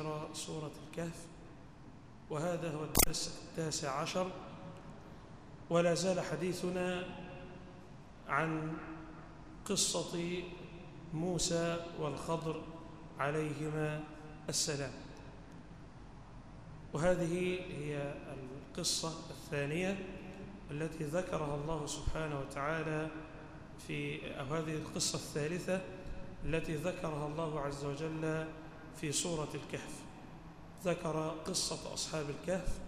تفسير سورة الكهف وهذا هو الدرس التاسع عشر. ولا زال حديثنا عن قصة موسى والخضر عليهما السلام. وهذه هي القصة الثانية التي ذكرها الله سبحانه وتعالى في أو هذه القصة الثالثة التي ذكرها الله عز وجل في سورة الكهف. ذكر قصة أصحاب الكهف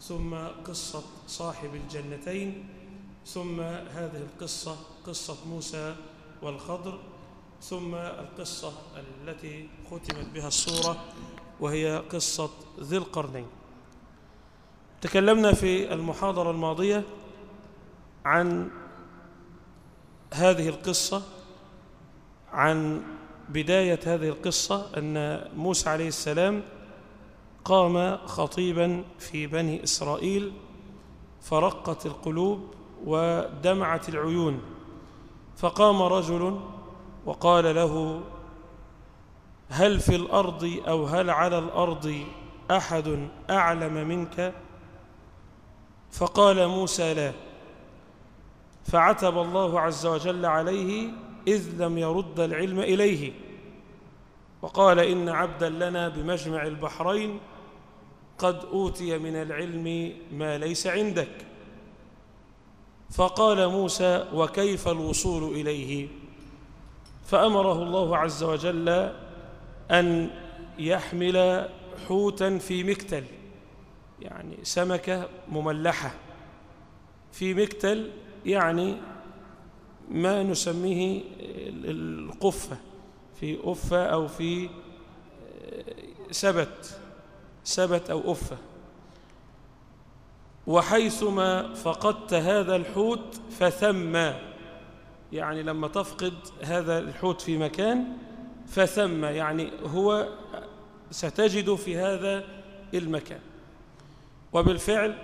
ثم قصة صاحب الجنتين ثم هذه القصة قصة موسى والخضر ثم القصة التي ختمت بها السورة وهي قصة ذي القرنين. تكلمنا في المحاضرة الماضية عن هذه القصة عن بداية هذه القصة أن موسى عليه السلام قام خطيبا في بني إسرائيل فرقت القلوب ودمعت العيون. فقام رجل وقال له هل في الأرض أو هل على الأرض أحد أعلم منك؟ فقال موسى لا فعتب الله عز وجل عليه إذ لم يرد العلم إليه. وقال إن عبدا لنا بمجمع البحرين قد أوتي من العلم ما ليس عندك. فقال موسى وكيف الوصول إليه؟ فأمره الله عز وجل أن يحمل حوتا في مكتل يعني سمكة مملحة. في مكتل يعني ما نسميه القفة. في أفة أو في سبت سبت أو أفة. وحيثما فقدت هذا الحوت فثم يعني لما تفقد هذا الحوت في مكان فثم يعني هو ستجد في هذا المكان. وبالفعل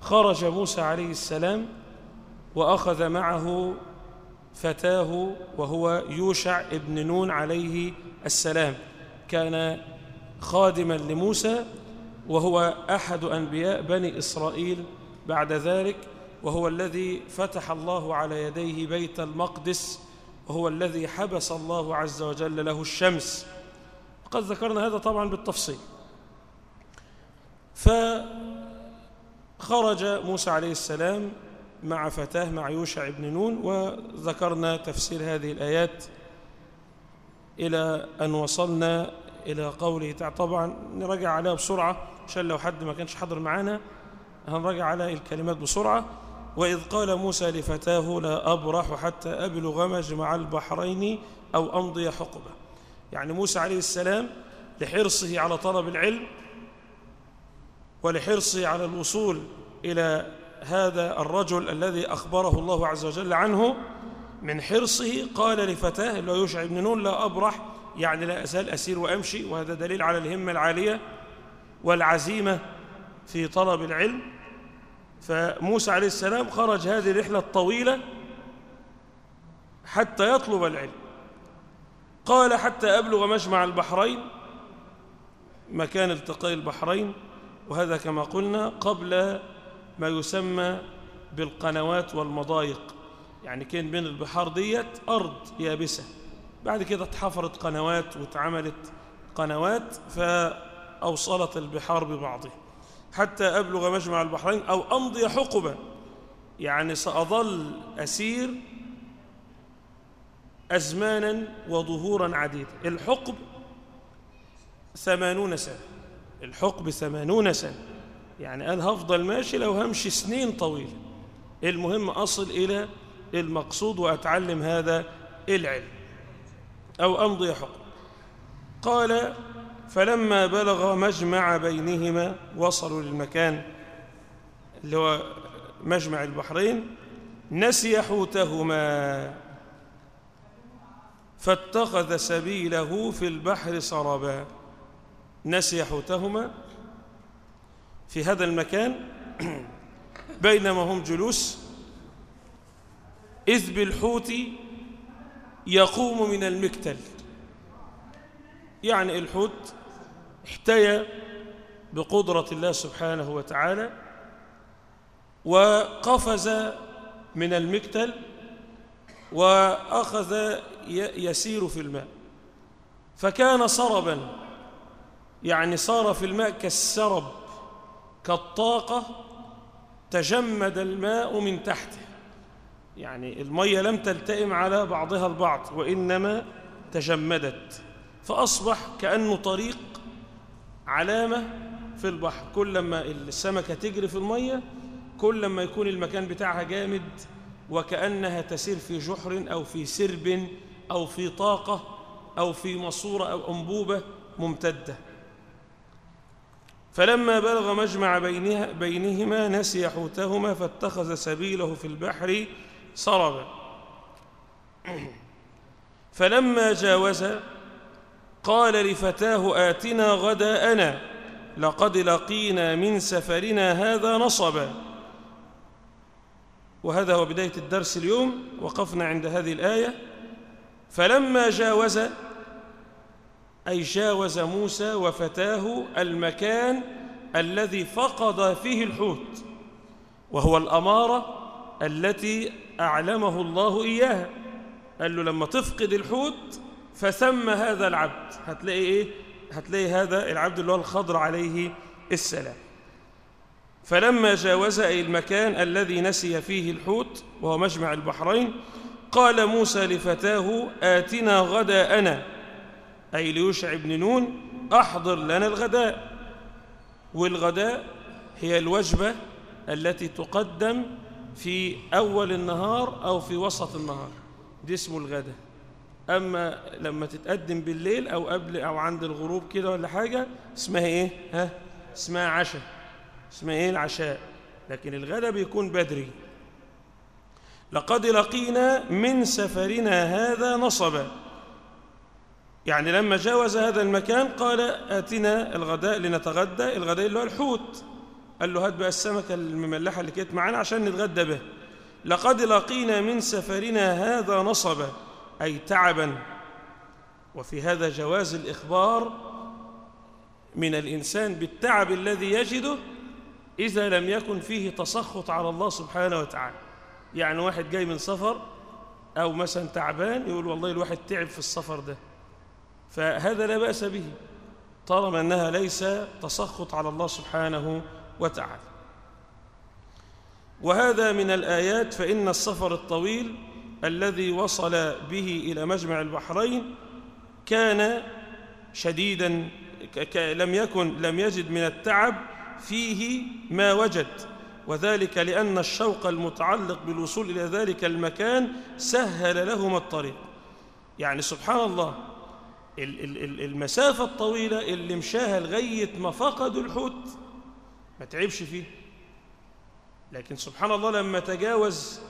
خرج موسى عليه السلام وأخذ معه فتاه وهو يوشع ابن نون عليه السلام. كان خادما لموسى وهو أحد أنبياء بني إسرائيل بعد ذلك وهو الذي فتح الله على يديه بيت المقدس وهو الذي حبس الله عز وجل له الشمس. قد ذكرنا هذا طبعا بالتفصيل. فخرج موسى عليه السلام مع فتاة مع يوشع بن نون وذكرنا تفسير هذه الآيات إلى أن وصلنا إلى قوله تعالى. طبعا نرجع عليها بسرعة عشان لو حد ما كانش حضر معانا هنرجع على الكلمات بسرعة. وإذ قال موسى لفتاه لا أبرح حتى أبلغ مجمع البحرين أو أمضي حقبة. يعني موسى عليه السلام لحرصه على طلب العلم ولحرصه على الوصول إلى هذا الرجل الذي أخبره الله عز وجل عنه من حرصه قال لفتاه اللي هو يوشع بن نون لا أبرح يعني لا أزال أسير وأمشي وهذا دليل على الهمة العالية والعزيمة في طلب العلم. فموسى عليه السلام خرج هذه الرحلة الطويلة حتى يطلب العلم. قال حتى أبلغ مجمع البحرين مكان التقاء البحرين وهذا كما قلنا قبل ما يسمى بالقنوات والمضايق. يعني كان بين البحار ديت أرض يابسة. بعد كده اتحفرت قنوات واتعملت قنوات فأوصلت البحار ببعضها حتى أبلغ مجمع البحرين أو أمضي حقبة. يعني سأظل أسير أزمانا وظهورا عديدة الحقب ثمانون سنة. الحقب ثمانون سنة. يعني قال هفضل ماشي لو همشي سنين طويلة. المهم أصل إلى المقصود وأتعلم هذا العلم أو أمضي حقب قال فلما بلغ مجمع بينهما وصلوا للمكان اللي هو مجمع البحرين نسي حوتهما. فاتخذ سبيله في البحر سربا. نسي حوتهما في هذا المكان بينما هم جلوس إذ بالحوت يقوم من المكتل. يعني الحوت احتيى بقدرة الله سبحانه وتعالى وقفز من المكتل وأخذ يسير في الماء. فكان سربا يعني صار في الماء كالسرب. كالطاقة تجمد الماء من تحته. يعني المية لم تلتئم على بعضها البعض وإنما تجمدت. فأصبح كأنه طريق علامة في البحر. كل ما السمكة تجري في المية كل ما يكون المكان بتاعها جامد وكأنها تسير في جحر أو في سرب أو في طاقة أو في مصورة أو أنبوبة ممتدة. فلما بلغ مجمع بينها بينهما نسي حوتهما فاتخذ سبيله في البحر سربا. فلما جاوز قال لفتاه آتنا غداءنا لقد لقينا من سفرنا هذا نصبا. وهذا هو بداية الدرس اليوم وقفنا عند هذه الآية. فلما جاوز أي جاوز موسى وفتاه المكان الذي فقد فيه الحوت وهو الأمارة التي أعلمه الله إياها. قال له لما تفقد الحوت فثم هذا العبد. هتلاقي إيه؟ هتلاقي هذا العبد اللي هو الخضر عليه السلام. فلما جاوز أي المكان الذي نسي فيه الحوت وهو مجمع البحرين قال موسى لفتاه آتنا غداءنا أي ليوشع بن نون أحضر لنا الغداء. والغداء هي الوجبة التي تقدم في أول النهار أو في وسط النهار. دي اسمه الغداء. أما لما تتقدم بالليل أو قبل أو عند الغروب كده ولا حاجة اسمها إيه؟ ها؟ اسمها عشاء. اسمها إيه؟ العشاء. لكن الغداء بيكون بدري. لقد لقينا من سفرنا هذا نصبا. يعني لما جاوز هذا المكان قال آتنا الغداء لنتغدى الغداء اللي هو الحوت. قال له هات بقى السمكة المملحة اللي كانت معانا عشان نتغدى به لقد لقينا من سفرنا هذا نصبا أي تعبا. وفي هذا جواز الإخبار من الإنسان بالتعب الذي يجده إذا لم يكن فيه تسخط على الله سبحانه وتعالى. يعني واحد جاي من سفر أو مثلا تعبان يقول والله الواحد تعب في السفر ده. فهذا لا بأس به طالما أنها ليس تسخط على الله سبحانه وتعالى. وهذا من الآيات فإن السفر الطويل الذي وصل به إلى مجمع البحرين كان شديدا لم يكن لم يجد من التعب فيه ما وجد. وذلك لأن الشوق المتعلق بالوصول إلى ذلك المكان سهل لهما الطريق. يعني سبحان الله المسافة الطويلة اللي مشاها لغاية ما فقدوا الحوت ما تعبش فيه لكن سبحان الله لما تجاوز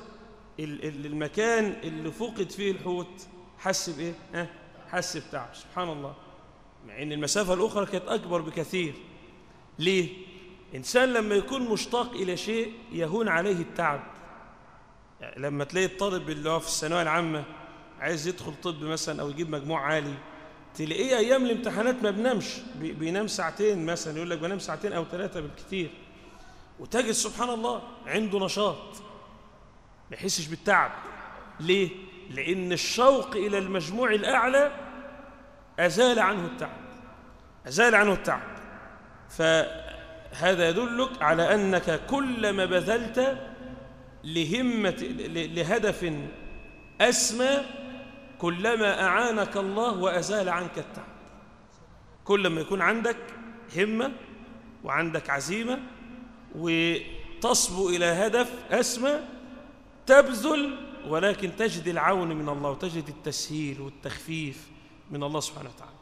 المكان اللي فقد فيه الحوت حس بإيه؟ ها؟ حس بتعب سبحان الله مع إن المسافة الأخرى كانت أكبر بكثير ليه؟ إنسان لما يكون مشتاق إلى شيء يهون عليه التعب لما تلاقي الطالب اللي هو في الثانوية العامة عايز يدخل طب مثلا أو يجيب مجموع عالي تلاقيه أيام الامتحانات ما بنامش. بينام ساعتين مثلا يقول لك بنام ساعتين أو ثلاثة بالكثير وتجد سبحان الله عنده نشاط. ما يحسش بالتعب. ليه؟ لأن الشوق إلى المجموع الأعلى أزال عنه التعب. أزال عنه التعب. فهذا يدلك على أنك كلما بذلت لهمة لهدف أسمى كلما أعانك الله وأزال عنك التعب. كلما يكون عندك همة وعندك عزيمة وتصبو إلى هدف أسمى تبذل ولكن تجد العون من الله وتجد التسهيل والتخفيف من الله سبحانه وتعالى.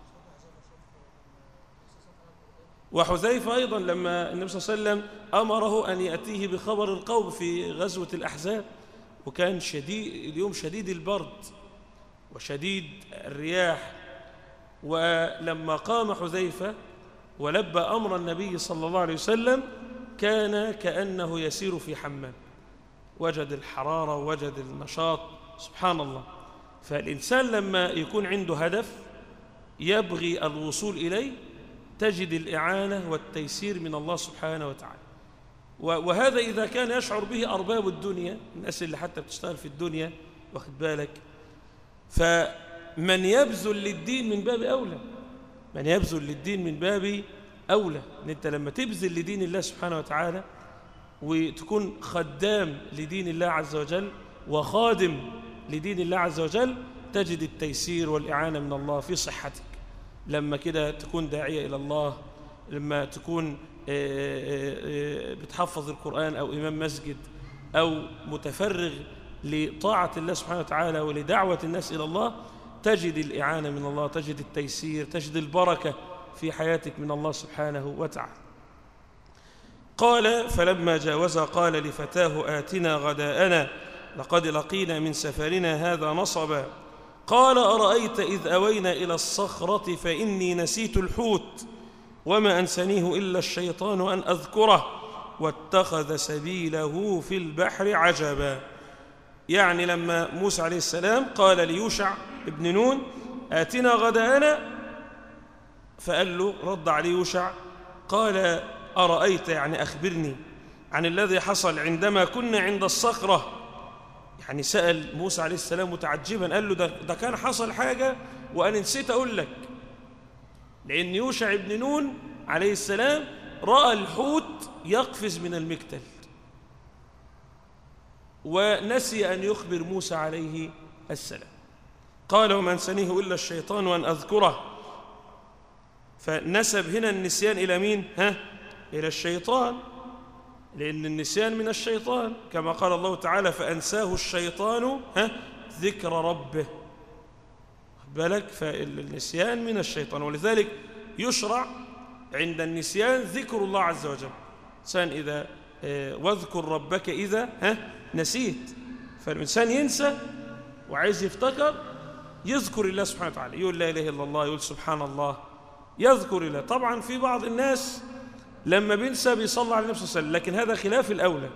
وحذيفة أيضا لما النبي صلى الله عليه وسلم أمره أن يأتيه بخبر القوم في غزوة الأحزاب وكان شديد اليوم شديد البرد. وشديد الرياح ولما قام حذيفة ولبى أمر النبي صلى الله عليه وسلم كان كأنه يسير في حمام. وجد الحرارة وجد النشاط سبحان الله. فالإنسان لما يكون عنده هدف يبغي الوصول إليه تجد الإعانة والتيسير من الله سبحانه وتعالى. وهذا إذا كان يشعر به أرباب الدنيا الناس اللي حتى بتشتغل في الدنيا واخد بالك؟ فمن يبذل للدين من باب أولى. من يبذل للدين من باب أولى. أن أنت لما تبذل لدين الله سبحانه وتعالى وتكون خدام لدين الله عز وجل وخادم لدين الله عز وجل تجد التيسير والإعانة من الله في صحتك. لما كده تكون داعية إلى الله لما تكون بتحفظ القرآن أو إمام مسجد أو متفرغ لطاعة الله سبحانه وتعالى ولدعوة الناس إلى الله تجد الإعانة من الله تجد التيسير تجد البركة في حياتك من الله سبحانه وتعالى. قال فلما جاوز قال لفتاه آتنا غداءنا لقد لقينا من سفرنا هذا نصبا قال أرأيت إذ أوينا إلى الصخرة فإني نسيت الحوت وما أنسنيه إلا الشيطان أن أذكره واتخذ سبيله في البحر عجبا يعني لما موسى عليه السلام قال ليوشع ابن نون آتنا غداءنا فقال له رد عليه يوشع قال أرأيت يعني أخبرني عن الذي حصل عندما كنا عند الصخرة؟ يعني سأل موسى عليه السلام متعجبا قال له ده, ده كان حصل حاجة وأنا نسيت أقول لك. لأن يوشع ابن نون عليه السلام رأى الحوت يقفز من المكتل ونسي أن يخبر موسى عليه السلام. قال وما انسنيه إلا الشيطان وأن أذكره. فنسب هنا النسيان إلى مين؟ ها؟ إلى الشيطان. لأن النسيان من الشيطان. كما قال الله تعالى فأنساه الشيطان ها؟ ذكر ربه. بالك؟ فالنسيان من الشيطان. ولذلك يشرع عند النسيان ذكر الله عز وجل. إنسان إذا واذكر ربك إذا ها نسيت. فالإنسان ينسى وعايز يفتكر يذكر الله سبحانه وتعالى. يقول لا إله إلا الله يقول سبحان الله. يذكر الله. طبعا في بعض الناس لما بينسى بيصلى على النبي صلى الله عليه وسلم. لكن هذا خلاف الأولى.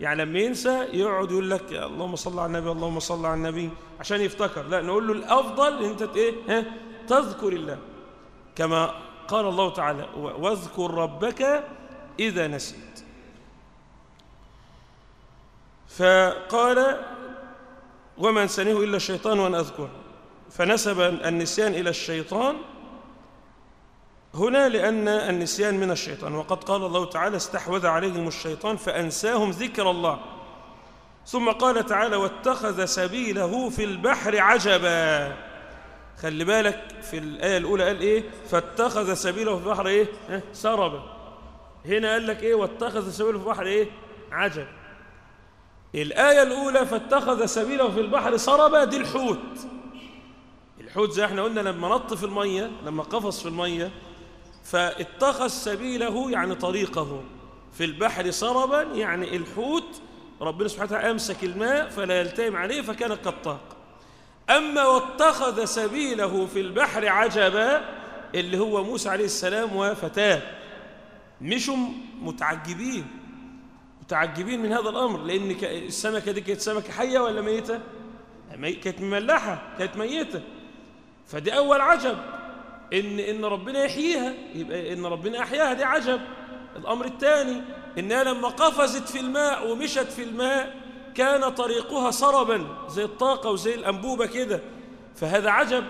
يعني لما ينسى يقعد يقول لك اللهم صل على النبي اللهم صل على النبي عشان يفتكر. لا نقول له الأفضل أنت إيه ها تذكر الله. كما قال الله تعالى واذكر ربك إذا نسيت فقال وما أنسانيه إلا الشيطان وأن أذكر. فنسب النسيان إلى الشيطان هنا لأن النسيان من الشيطان. وقد قال الله تعالى استحوذ عليهم الشيطان فأنساهم ذكر الله. ثم قال تعالى واتخذ سبيله في البحر عجبا. خلي بالك في الآية الأولى قال إيه؟ فاتخذ سبيله في البحر إيه؟ سربا. هنا قال لك إيه؟ واتخذ سبيله في البحر إيه؟ عجب الآية الأولى فاتخذ سبيله في البحر سربا دي الحوت. الحوت زي إحنا قلنا لما نط في المية لما قفص في المية فاتخذ سبيله يعني طريقه. في البحر سربا يعني الحوت ربنا سبحانه وتعالى أمسك الماء فلا يلتئم عليه فكان قطاق. أما واتخذ سبيله في البحر عجبا اللي هو موسى عليه السلام وفتاه. مشوا متعجبين. متعجبين من هذا الأمر لأن السمكة دي كانت سمكة حية ولا ميتة؟ كانت مملحة كانت ميتة. فدي أول عجب إن, إن ربنا يحييها يبقى إن ربنا أحياها دي عجب. الأمر الثاني إنها لما قفزت في الماء ومشت في الماء كان طريقها سربا زي الطاقة وزي الأنبوبة كده. فهذا عجب.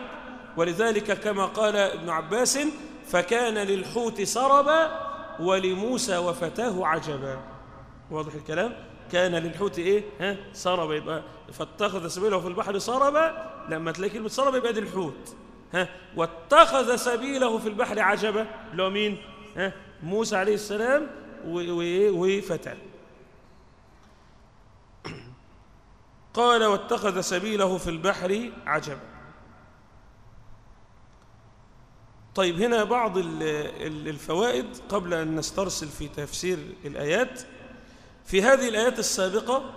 ولذلك كما قال ابن عباس فكان للحوت سربا ولموسى وفتاه عجبا. واضح الكلام؟ كان للحوت إيه؟ ها؟ سربا يبقى فاتخذ سبيله في البحر سربا لما تلاقي كلمه سربا يبقى دي الحوت. ها؟ واتخذ سبيله في البحر عجبا اللي هو مين؟ ها؟ موسى عليه السلام وفتاه قال واتخذ سبيله في البحر عجبا طيب هنا بعض الفوائد قبل أن نسترسل في تفسير الآيات. في هذه الآيات السابقة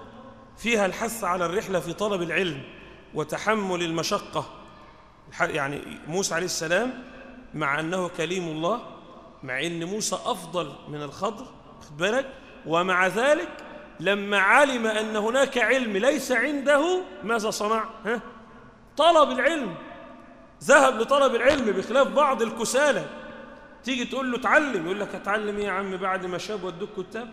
فيها الحث على الرحلة في طلب العلم وتحمل المشقة. يعني موسى عليه السلام مع أنه كليم الله مع أن موسى أفضل من الخضر خد بالك؟ ومع ذلك لما علم أن هناك علم ليس عنده ماذا صنع؟ ها؟ طلب العلم. ذهب لطلب العلم بخلاف بعض الكسالى. تيجي تقول له اتعلم يقول لك أتعلم إيه يا عم بعد ما شاب ودوك كتاب؟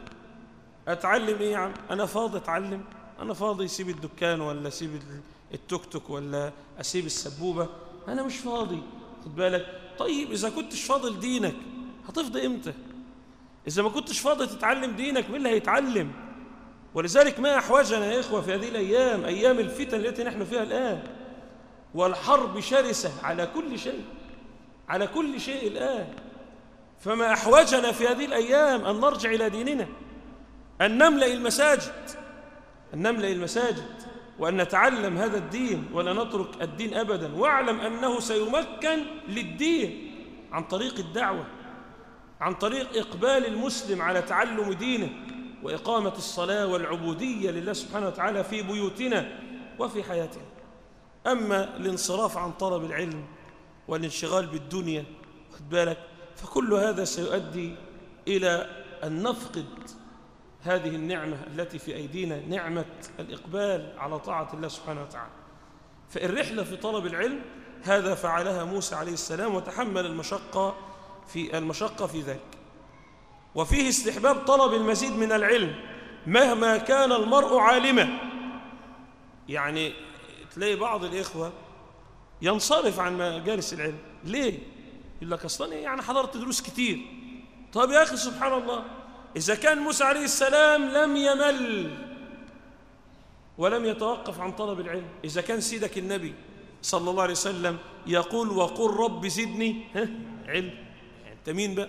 أتعلم إيه يا عم؟ أنا فاضي أتعلم. أنا فاضي أسيب الدكان ولا أسيب التوك توك ولا أسيب السبوبة. أنا مش فاضي خد بالك. طيب إذا كنتش فاضي لدينك هتفضي إمتى؟ إذا ما كنتش فاضي تتعلم دينك مين اللي هيتعلم؟ ولذلك ما أحوجنا يا إخوة في هذه الأيام أيام الفتن التي نحن فيها الآن. والحرب شرسة على كل شيء على كل شيء الآن. فما أحوجنا في هذه الأيام أن نرجع إلى ديننا. أن نملأ المساجد أن نملأ المساجد وأن نتعلم هذا الدين ولا نترك الدين ابدا. واعلم أنه سيمكن للدين عن طريق الدعوة عن طريق إقبال المسلم على تعلم دينه وإقامة الصلاة والعبودية لله سبحانه وتعالى في بيوتنا وفي حياتنا. أما الانصراف عن طلب العلم والانشغال بالدنيا خد بالك فكل هذا سيؤدي إلى أن نفقد هذه النعمة التي في أيدينا نعمة الإقبال على طاعة الله سبحانه وتعالى. فالرحله في طلب العلم هذا فعلها موسى عليه السلام وتحمل المشقة في المشقة في ذلك. وفيه استحباب طلب المزيد من العلم مهما كان المرء عالما. يعني تلاقي بعض الإخوة ينصرف عن مجالس العلم. ليه؟ يقول لك أصلا يعني حضرت دروس كتير. طب يا أخي سبحان الله إذا كان موسى عليه السلام لم يمل ولم يتوقف عن طلب العلم إذا كان سيدك النبي صلى الله عليه وسلم يقول وقل رب زدني ها علم. يعني أنت مين بقى؟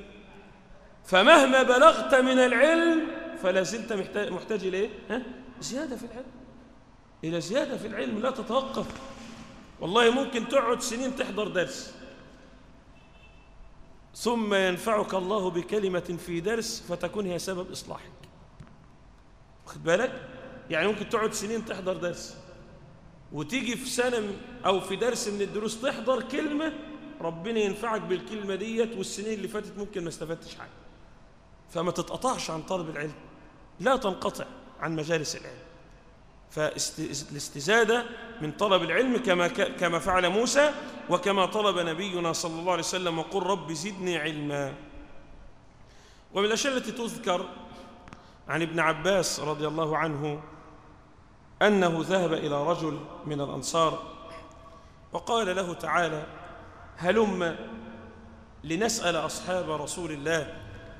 فمهما بلغت من العلم فلا زلت محتاج, إلى إيه؟ ها؟ زيادة في العلم. إلى زيادة في العلم لا تتوقف. والله ممكن تقعد سنين تحضر درس. ثم ينفعك الله بكلمة في درس فتكون هي سبب إصلاحك. واخد بالك؟ يعني ممكن تقعد سنين تحضر درس وتيجي في سنة أو في درس من الدروس تحضر كلمة ربنا ينفعك بالكلمة ديت والسنين اللي فاتت ممكن ما استفدتش حاجة. فما تتقطعش عن طلب العلم. لا تنقطع عن مجالس العلم. فالاستزادة من طلب العلم كما كما فعل موسى وكما طلب نبينا صلى الله عليه وسلم وقل رب زدني علما. ومن الأشياء التي تذكر عن ابن عباس رضي الله عنه أنه ذهب إلى رجل من الأنصار وقال له تعالى هلم لنسأل أصحاب رسول الله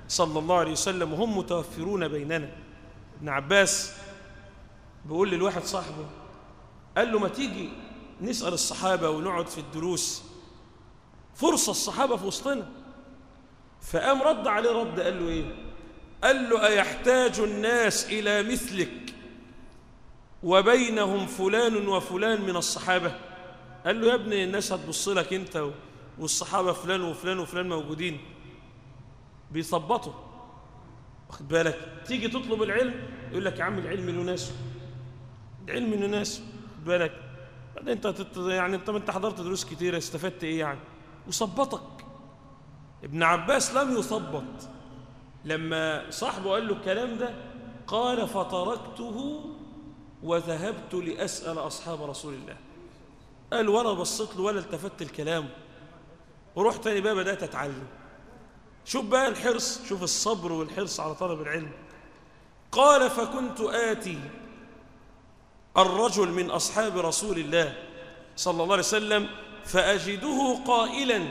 صلى الله عليه وسلم وهم متوفرون بيننا. ابن عباس بيقول للواحد صاحبه قال له ما تيجي نسأل الصحابة ونقعد في الدروس؟ فرصة الصحابة في وسطنا. فقام رد عليه رد قال له إيه؟ قال له أيحتاج الناس إلى مثلك وبينهم فلان وفلان من الصحابة؟ قال له يا ابني الناس هتبص لك أنت والصحابة فلان وفلان وفلان موجودين. بيثبطوا. واخد بالك؟ تيجي تطلب العلم يقول لك يا عم العلم له ناس العلم له ناس بالك. بعدين أنت. يعني انت أنت حضرت دروس كتيرة استفدت إيه يعني؟ وثبطك ابن عباس لم يثبط لما صاحبه قال له الكلام ده قال فتركته وذهبت لأسأل أصحاب رسول الله. قال ولا بصيت له ولا التفت الكلام. ورحت تاني بقى بدأت أتعلم. شوف بقى الحرص شوف الصبر والحرص على طلب العلم. قال فكنت آتي الرجل من أصحاب رسول الله صلى الله عليه وسلم فأجده قائلا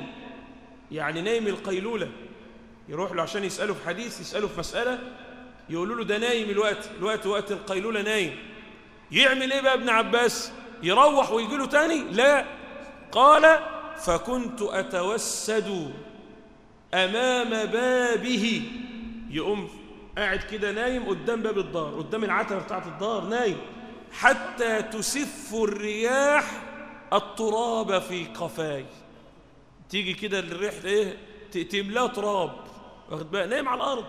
يعني نايم القيلولة يروح له عشان يسأله في حديث يسأله في مسألة يقولوا له ده نايم الوقت الوقت وقت القيلولة نايم. يعمل إيه بقى ابن عباس؟ يروح ويجي له تاني؟ لا. قال فكنت أتوسد أمام بابه. يقوم قاعد كده نايم قدام باب الدار قدام العتبة بتاعت الدار نايم. حتى تسف الرياح التراب في قفاي. تيجي كده الريح إيه؟ تملاه تراب. واخد بالك نايم على الأرض.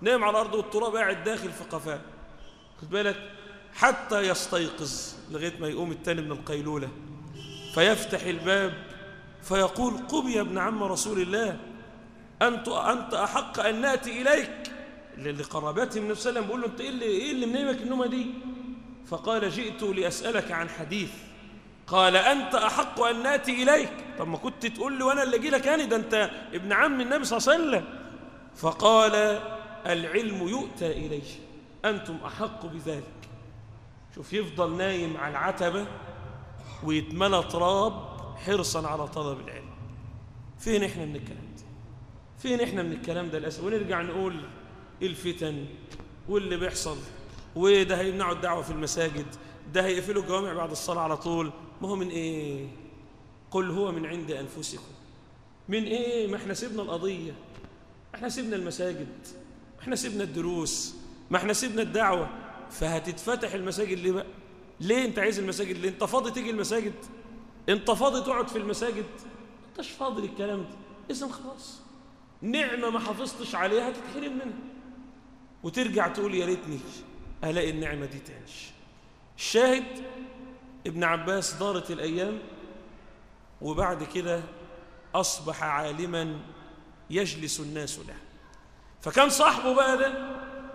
نايم على الأرض والتراب قاعد داخل في قفاه. خد بالك؟ حتى يستيقظ لغاية ما يقوم التاني من القيلولة. فيفتح الباب فيقول قم يا ابن عم رسول الله. أنت أنت أحق أن نأتي إليك. لقرابته من وسلم بيقول له أنت إيه اللي إيه اللي منيمك النومة دي؟ فقال جئت لأسألك عن حديث. قال أنت أحق أن نأتي إليك. طب ما كنت تقول لي وأنا اللي أجي لك يعني؟ ده أنت ابن عم النبي صلى الله عليه وسلم. فقال العلم يؤتى اليه أنتم أحق بذلك. شوف يفضل نايم على العتبة ويتملى تراب حرصا على طلب العلم. فين إحنا من الكلام ده؟ فين إحنا من الكلام ده للأسف؟ ونرجع نقول الفتن واللي بيحصل وده هيمنعوا الدعوة في المساجد ده هيقفلوا الجوامع بعد الصلاة على طول. ما هو من إيه؟ قل هو من عند أنفسكم. من إيه؟ ما إحنا سيبنا القضية إحنا سيبنا المساجد إحنا سيبنا الدروس ما إحنا سيبنا الدعوة. فهتتفتح المساجد ليه بقى؟ ليه أنت عايز المساجد؟ ليه أنت فاضي تيجي المساجد؟ أنت فاضي تقعد في المساجد؟ انتش فاضي للكلام ده. اذا خلاص. نعمة ما حافظتش عليها تتحرم منها. وترجع تقول يا ريتني ألاقي النعمة دي تاني. الشاهد ابن عباس دارت الأيام وبعد كده أصبح عالما يجلس الناس له. فكان صاحبه بقى ده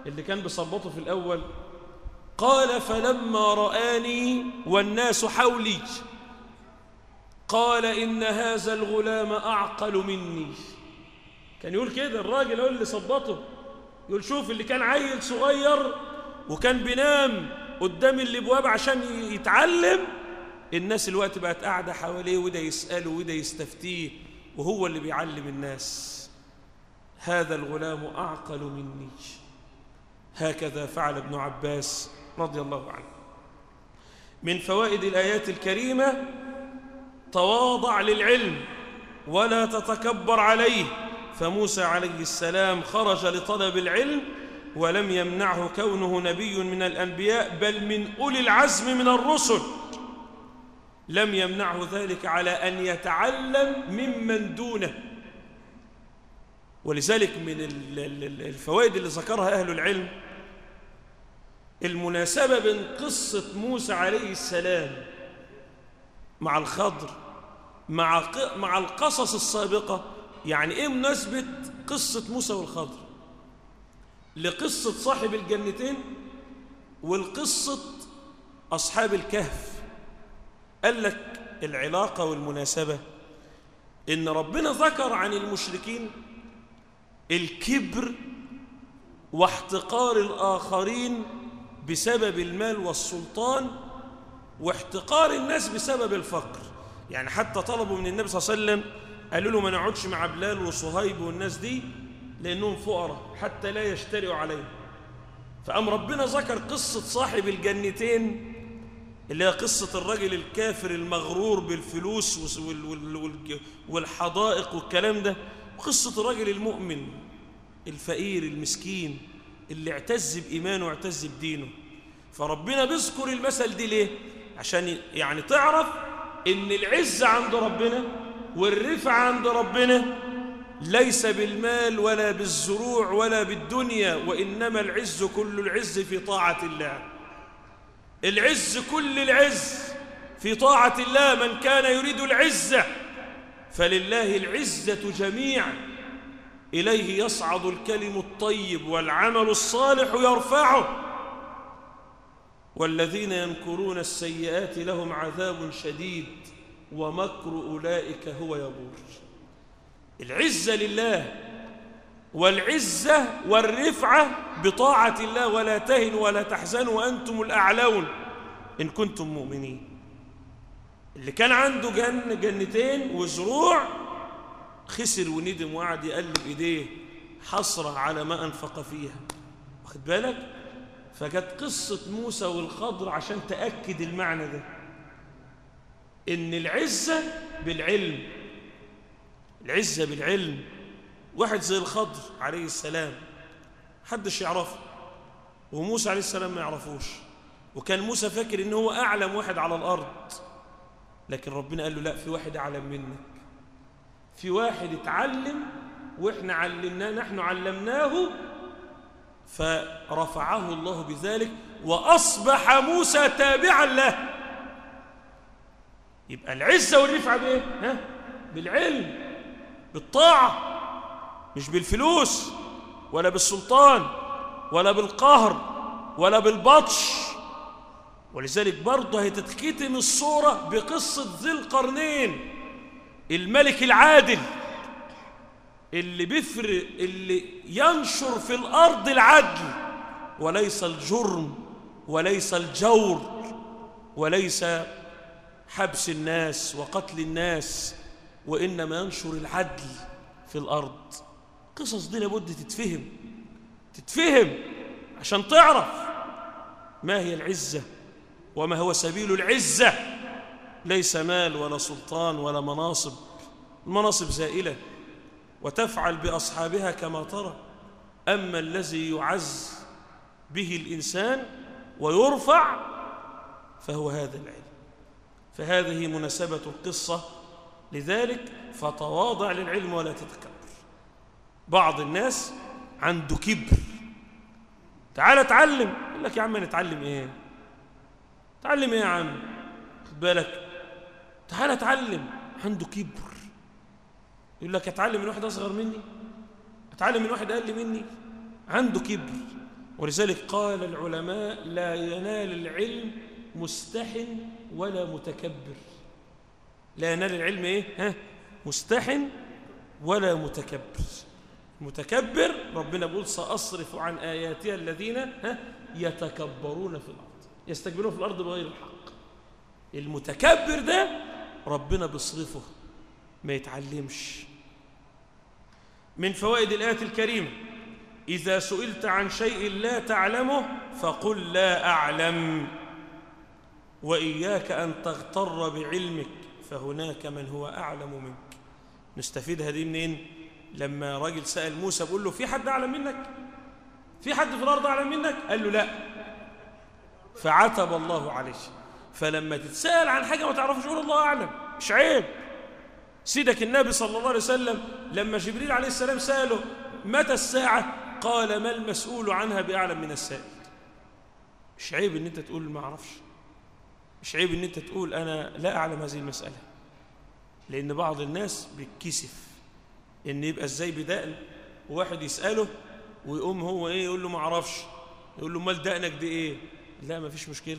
اللي كان بيصبطه في الأول قال فلما رآني والناس حولي قال إن هذا الغلام أعقل مني. كان يقول كده الراجل هو اللي صبطه. يقول شوف اللي كان عيل صغير وكان بينام قدام الابواب عشان يتعلم الناس الوقت بقت قاعدة حواليه وده يسأله وده يستفتيه وهو اللي بيعلم الناس. هذا الغلام أعقل مني. هكذا فعل ابن عباس رضي الله عنه. من فوائد الآيات الكريمة تواضع للعلم ولا تتكبر عليه. فموسى عليه السلام خرج لطلب العلم ولم يمنعه كونه نبي من الأنبياء بل من أولي العزم من الرسل. لم يمنعه ذلك على أن يتعلم ممن دونه. ولذلك من الفوائد اللي ذكرها أهل العلم المناسبة بين قصة موسى عليه السلام مع الخضر مع مع القصص السابقة. يعني إيه مناسبة قصة موسى والخضر؟ لقصة صاحب الجنتين والقصة أصحاب الكهف. قال لك العلاقة والمناسبة. إن ربنا ذكر عن المشركين الكبر واحتقار الآخرين بسبب المال والسلطان واحتقار الناس بسبب الفقر. يعني حتى طلبوا من النبي صلى الله عليه وسلم قالوا له ما نقعدش مع بلال وصهيب والناس دي لأنهم فقراء حتى لا يشترئوا عليه فأم ربنا ذكر قصة صاحب الجنتين اللي هي قصة الرجل الكافر المغرور بالفلوس والحدائق والكلام ده. وقصة الرجل المؤمن الفقير المسكين اللي اعتز بإيمانه واعتز بدينه. فربنا بيذكر المثل دي ليه؟ عشان يعني تعرف إن العزة عند ربنا والرفع عند ربنا ليس بالمال ولا بالزروع ولا بالدنيا وإنما العز كل العز في طاعة الله. العز كل العز في طاعة الله من كان يريد العزة فلله العزة جميعا. إليه يصعد الكلم الطيب والعمل الصالح يرفعه. والذين ينكرون السيئات لهم عذاب شديد ومكر أولئك هو يبور. العزة لله والعزة والرفعة بطاعة الله ولا تهنوا ولا تحزنوا وأنتم الأعلون إن كنتم مؤمنين. اللي كان عنده جن جنتين وزروع خسر وندم وقعد يقلب إيديه حسرة على ما أنفق فيها. واخد بالك؟ فكانت قصة موسى والخضر عشان تأكد المعنى ده. إن العزة بالعلم العزة بالعلم. واحد زي الخضر عليه السلام حدش يعرفه وموسى عليه السلام ما يعرفوش. وكان موسى فاكر إن هو أعلم واحد على الأرض. لكن ربنا قال له لا في واحد أعلم منك. في واحد اتعلم وإحنا علمناه نحن علمناه فرفعه الله بذلك وأصبح موسى تابعا له. يبقى العزة والرفعة بإيه؟ ها؟ بالعلم. بالطاعة مش بالفلوس ولا بالسلطان ولا بالقهر ولا بالبطش. ولذلك برضه هتتختم الصورة بقصة ذي القرنين الملك العادل اللي بيفرق اللي ينشر في الأرض العدل. وليس الجرم وليس الجور وليس حبس الناس وقتل الناس. وإنما ينشر العدل في الأرض. قصص دي لابد تتفهم تتفهم عشان تعرف ما هي العزة وما هو سبيل العزة. ليس مال ولا سلطان ولا مناصب المناصب زائلة وتفعل بأصحابها كما ترى. أما الذي يعز به الإنسان ويرفع فهو هذا العلم. فهذه مناسبة القصة لذلك فتواضع للعلم ولا تتكبر. بعض الناس عنده كبر. تعال اتعلم. يقول لك يا عم نتعلم إيه؟ تعلم إيه يا عم؟ خد بالك. تعال اتعلم. عنده كبر. يقول لك اتعلم من واحد أصغر مني؟ اتعلم من واحد أقل مني؟ عنده كبر. ولذلك قال العلماء لا ينال العلم مستحن ولا متكبر. لا ينال العلم إيه؟ ها؟ مستحن ولا متكبر. متكبر ربنا بيقول سأصرف عن آياتها الذين ها؟ يتكبرون في الأرض. يستكبرون في الأرض بغير الحق. المتكبر ده ربنا بيصرفه. ما يتعلمش. من فوائد الآية الكريمة إذا سئلت عن شيء لا تعلمه فقل لا أعلم وإياك أن تغتر بعلمك. فهناك من هو أعلم منك. نستفيد هذه منين؟ لما راجل سأل موسى بيقول له في حد أعلم منك؟ في حد في الأرض أعلم منك؟ قال له لا. فعتب الله عليه. فلما تتسأل عن حاجة ما تعرفش قول الله أعلم. مش عيب. سيدك النبي صلى الله عليه وسلم لما جبريل عليه السلام سأله متى الساعة؟ قال ما المسؤول عنها بأعلم من السائل. مش عيب إن أنت تقول ما أعرفش. مش عيب إن أنت تقول أنا لا أعلم هذه المسألة لأن بعض الناس بيتكسف إن يبقى إزاي بدقن وواحد يسأله ويقوم هو إيه يقول له ما أعرفش يقول له أمال دقنك دي إيه؟ لا ما فيش مشكلة.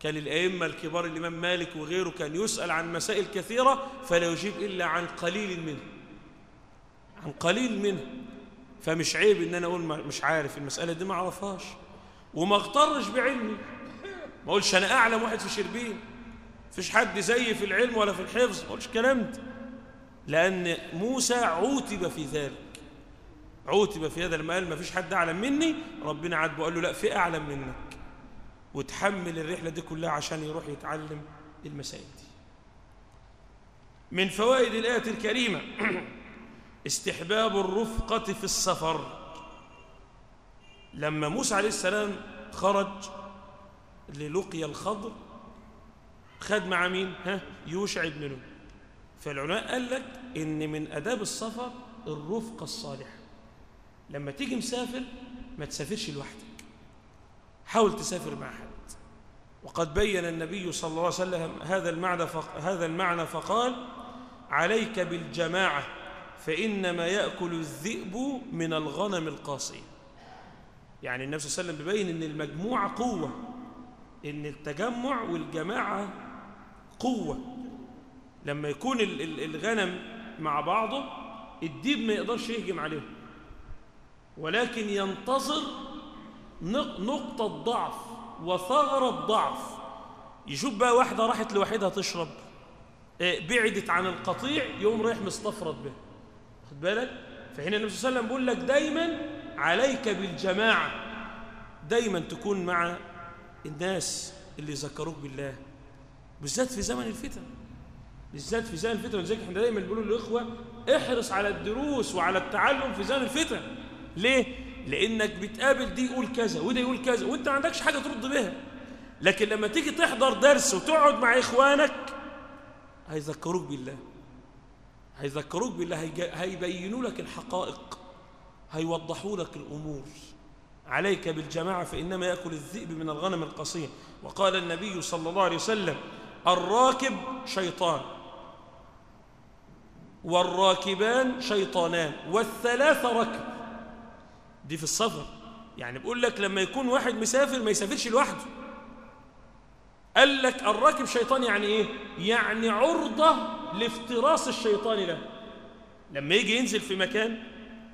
كان الأئمة الكبار الإمام مالك وغيره كان يسأل عن مسائل كثيرة فلا يجيب إلا عن قليل منه عن قليل منه. فمش عيب إن أنا أقول مش عارف المسألة دي ما أعرفهاش. وما اغترش بعلمي. ما أقولش أنا أعلم واحد في شربين. فيش حد زيي في العلم ولا في الحفظ. ما أقولش كلام ده. لأن موسى عوتب في ذلك. عوتب في هذا المقال ما فيش حد أعلم مني. ربنا عاتبه وقال له لا في أعلم منك. وتحمل الرحلة دي كلها عشان يروح يتعلم المسائل دي. من فوائد الآية الكريمة استحباب الرفقة في السفر. لما موسى عليه السلام خرج للقي الخضر. خد مع مين؟ ها؟ يوشع بن نون. فالعلماء قال لك إن من أداب السفر الرفقه الصالحه لما تيجي مسافر ما تسافرش لوحدك. حاول تسافر مع حد. وقد بين النبي صلى الله عليه وسلم هذا المعنى هذا المعنى فقال عليك بالجماعة فإنما يأكل الذئب من الغنم القاصية. يعني النبي صلى الله عليه وسلم بيبين إن المجموعة قوة. إن التجمع والجماعة قوة. لما يكون الغنم مع بعضه الديب ما يقدرش يهجم عليهم. ولكن ينتظر نقطة ضعف وثغرة ضعف. يشوف بقى واحدة راحت لوحدها تشرب. بعدت عن القطيع يوم رايح مستفرد به خد بالك؟ فهنا النبي صلى الله عليه وسلم بيقول لك دايما عليك بالجماعة. دايما تكون مع الناس اللي ذكروك بالله بالذات في زمن الفتن. بالذات في زمن الفتن. ولذلك إحنا دايما بنقول للإخوة احرص على الدروس وعلى التعلم في زمن الفتن. ليه؟ لأنك بتقابل دي يقول كذا وده يقول كذا وأنت ما عندكش حاجة ترد بها لكن لما تيجي تحضر درس وتقعد مع إخوانك هيذكروك بالله. هيذكروك بالله هيبينوا لك الحقائق. هيوضحوا لك الأمور. عليك بالجماعة فإنما يأكل الذئب من الغنم القصيه وقال النبي صلى الله عليه وسلم الراكب شيطان والراكبان شيطانان والثلاثة ركب. دي في السفر. يعني بقول لك لما يكون واحد مسافر ما يسافرش لوحده. قال لك الراكب شيطان يعني إيه؟ يعني عرضة لافتراس الشيطان له. لما يجي ينزل في مكان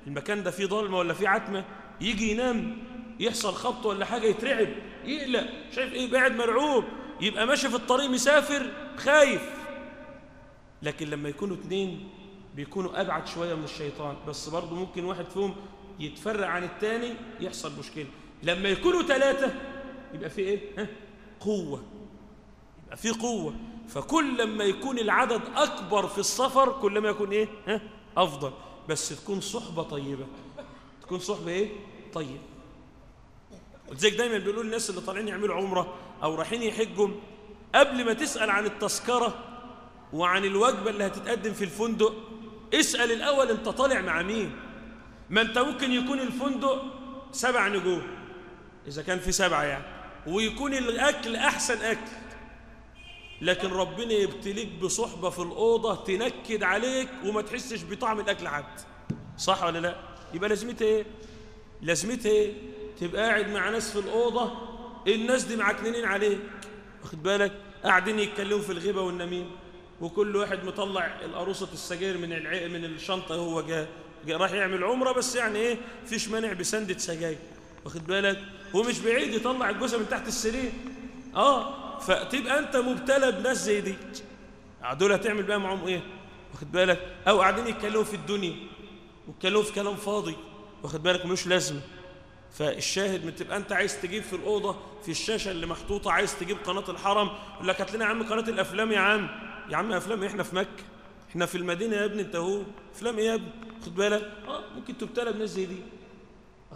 المكان ده فيه ظلمة ولا فيه عتمة؟ يجي ينام يحصل خبط ولا حاجة يترعب يقلق شايف إيه؟ قاعد مرعوب يبقى ماشي في الطريق مسافر خايف. لكن لما يكونوا اتنين بيكونوا أبعد شوية من الشيطان. بس برضه ممكن واحد فيهم يتفرع عن التاني يحصل مشكلة. لما يكونوا ثلاثة يبقى في إيه؟ ها؟ قوة. يبقى في قوة. فكل لما يكون العدد أكبر في السفر كل ما يكون إيه؟ ها؟ أفضل. بس تكون صحبة طيبة. تكون صحبة إيه؟ طيب. ولذلك دايما بيقولوا الناس اللي طالعين يعملوا عمرة أو رايحين يحجوا قبل ما تسأل عن التذكرة وعن الوجبة اللي هتتقدم في الفندق اسأل الأول أنت طالع مع مين. ما أنت ممكن يكون الفندق سبع نجوم إذا كان في سبعة يعني ويكون الأكل أحسن أكل. لكن ربنا يبتليك بصحبة في الأوضة تنكد عليك وما تحسش بطعم الأكل حد صح ولا لا؟ يبقى لازمتها إيه؟ لازمتها إيه تبقى قاعد مع ناس في الأوضة الناس دي معكنين عليك. واخد بالك؟ قاعدين يتكلموا في الغيبة والنميم وكل واحد مطلع القروصة السجاير من الع... من الشنطة هو جاء جا راح يعمل عمرة بس يعني إيه؟ فيش مانع بسندة سجاير. واخد بالك؟ ومش بعيد يطلع الجثة من تحت السرير. آه فتبقى أنت مبتلى بناس زي دي. دول هتعمل بقى معاهم إيه؟ واخد بالك؟ أو قاعدين يتكلموا في الدنيا. ويتكلموا في كلام فاضي واخد بالك؟ ملوش لازمة. فالشاهد من تبقى أنت عايز تجيب في الأوضة في الشاشة اللي محطوطة عايز تجيب قناة الحرم يقول لك هات لنا يا عم قناة الأفلام يا عم. يا عم أفلام إحنا في مكة. إحنا في المدينة يا ابني أنت أهو. أفلام إيه يا ابني؟ خد بالك؟ آه ممكن تبتلى بناس زي دي.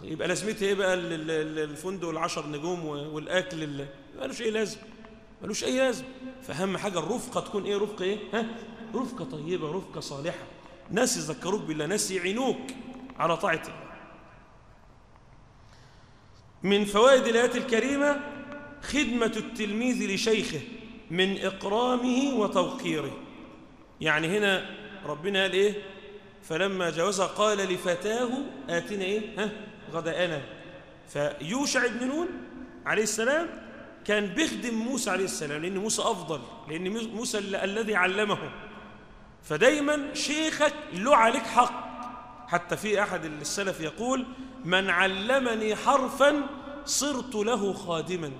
يبقى لازمتها إيه بقى؟ الفندق العشر نجوم والأكل اللي ملوش أي لازم ملوش أي لازم فأهم حاجة الرفقة تكون إيه؟ رفقة إيه؟ ها؟ رفقة طيبة رفقة صالحة. ناس يذكروك بالله ناس يعينوك على طاعة الله. من فوائد الآيات الكريمة خدمة التلميذ لشيخه من إقرامه وتوقيره. يعني هنا ربنا قال إيه؟ فلما جاوزها قال لفتاه آتنا إيه؟ ها؟ غداءنا فيوشع بن نون عليه السلام كان بيخدم موسى عليه السلام لأن موسى أفضل لأن موسى الذي علمه. فدايما شيخك له عليك حق. حتى في أحد السلف يقول من علمني حرفا صرت له خادما.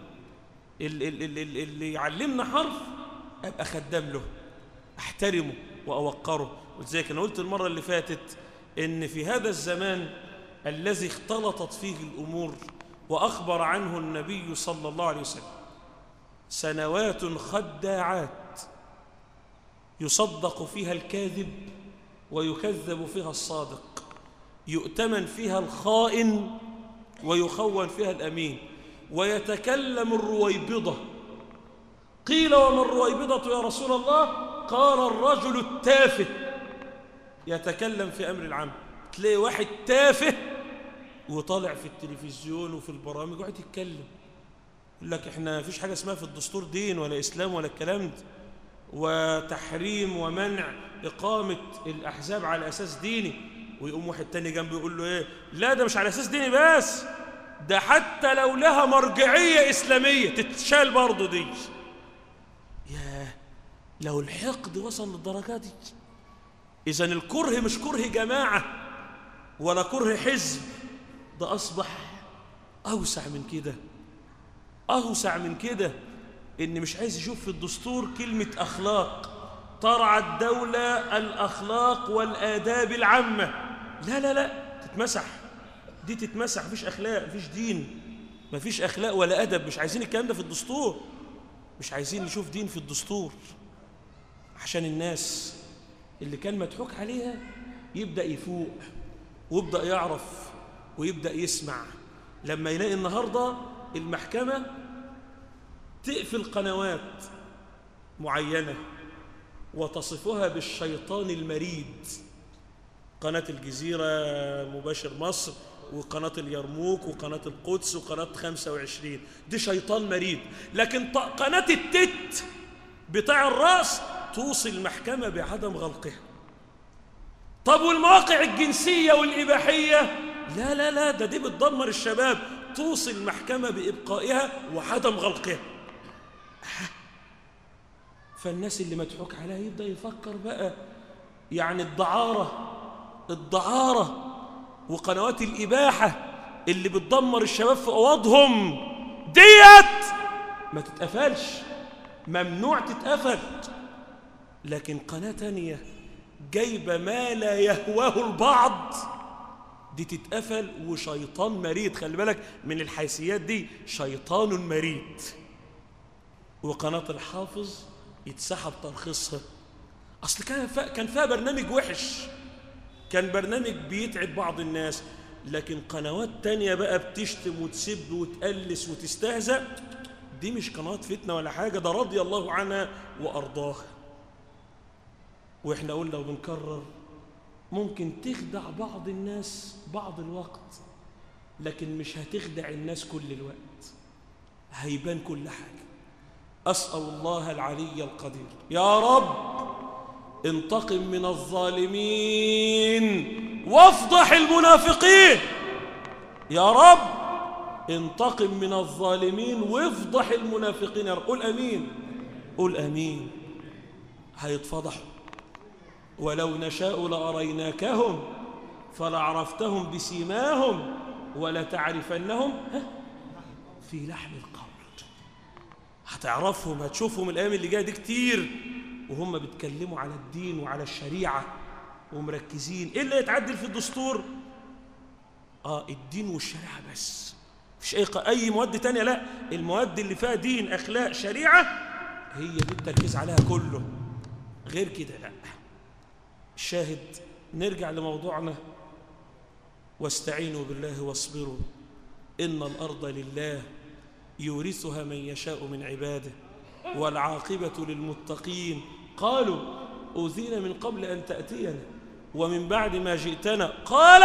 اللي يعلمنا حرف أبقى خدام له أحترمه وأوقره. ولذلك أنا قلت المرة اللي فاتت إن في هذا الزمان الذي اختلطت فيه الأمور وأخبر عنه النبي صلى الله عليه وسلم سنوات خداعات. يصدق فيها الكاذب ويكذب فيها الصادق. يؤتمن فيها الخائن ويخون فيها الأمين. ويتكلم الرويبضة. قيل وما الرويبضة يا رسول الله؟ قال الرجل التافه. يتكلم في أمر العام. تلاقي واحد تافه وطالع في التلفزيون وفي البرامج وقعد يتكلم. يقول لك إحنا فيش حاجة اسمها في الدستور دين ولا إسلام ولا الكلام ده. وتحريم ومنع إقامة الأحزاب على أساس ديني. ويقوم واحد تاني جنبه يقول له إيه؟ لا ده مش على أساس ديني بس ده حتى لو لها مرجعية إسلامية تتشال برضه دي. ياه لو الحقد وصل للدرجة دي. إذا الكره مش كره جماعة ولا كره حزب. ده أصبح أوسع من كده أوسع من كده. إن مش عايز يشوف في الدستور كلمة أخلاق. ترعى الدولة الأخلاق والآداب العامة. لا لا لا تتمسح. دي تتمسح مفيش أخلاق مفيش دين. مفيش أخلاق ولا أدب. مش عايزين الكلام ده في الدستور. مش عايزين نشوف دين في الدستور. عشان الناس اللي كان مضحوك عليها يبدأ يفوق ويبدأ يعرف ويبدأ يسمع. لما يلاقي النهاردة المحكمة تقفل قنوات معينة وتصفها بالشيطان المريد. قناة الجزيرة مباشر مصر وقناة اليرموك وقناة القدس وقناة 25 دي شيطان مريد. لكن قناة التت بتاع الرأس توصي المحكمة بعدم غلقها. طب والمواقع الجنسية والإباحية؟ لا لا لا ده دي بتدمر الشباب. توصي المحكمة بإبقائها وعدم غلقها. فالناس اللي مضحوك عليها يبدأ يفكر بقى. يعني الدعارة الدعارة وقنوات الإباحة اللي بتدمر الشباب في أوضهم ديت ما تتقفلش ممنوع تتقفل. لكن قناة تانية جايبة ما لا يهواه البعض. دي تتقفل وشيطان مريض. خلي بالك من الحيثيات دي شيطان مريض. وقناة الحافظ يتسحب ترخيصها. أصل كان فا كان فيها برنامج وحش. كان برنامج بيتعب بعض الناس. لكن قنوات تانية بقى بتشتم وتسب وتقلس وتستهزأ. دي مش قنوات فتنة ولا حاجة ده رضي الله عنها وأرضاها. وإحنا قلنا وبنكرر ممكن تخدع بعض الناس بعض الوقت لكن مش هتخدع الناس كل الوقت. هيبان كل حاجة. أسأل الله العلي القدير. يا رب انتقم من الظالمين وافضح المنافقين. يا رب انتقم من الظالمين وافضح المنافقين. يا رب قول أمين. قول أمين. هيتفضحوا. ولو نشاء لأريناكهم فلعرفتهم بسيماهم ولتعرفنهم في لحم القول هتعرفهم هتشوفهم الأيام اللي جاية دي كتير. وهم بيتكلموا على الدين وعلى الشريعة ومركزين. إيه اللي يتعدل في الدستور؟ آه الدين والشريعة بس. مفيش أي, أي مواد تانية لا. المواد اللي فيها دين أخلاق شريعة هي دي التركيز عليها كله. غير كده لا. الشاهد نرجع لموضوعنا. واستعينوا بالله واصبروا. إن الأرض لله. يورثها من يشاء من عباده والعاقبة للمتقين. قالوا أوذينا من قبل أن تأتينا ومن بعد ما جئتنا. قال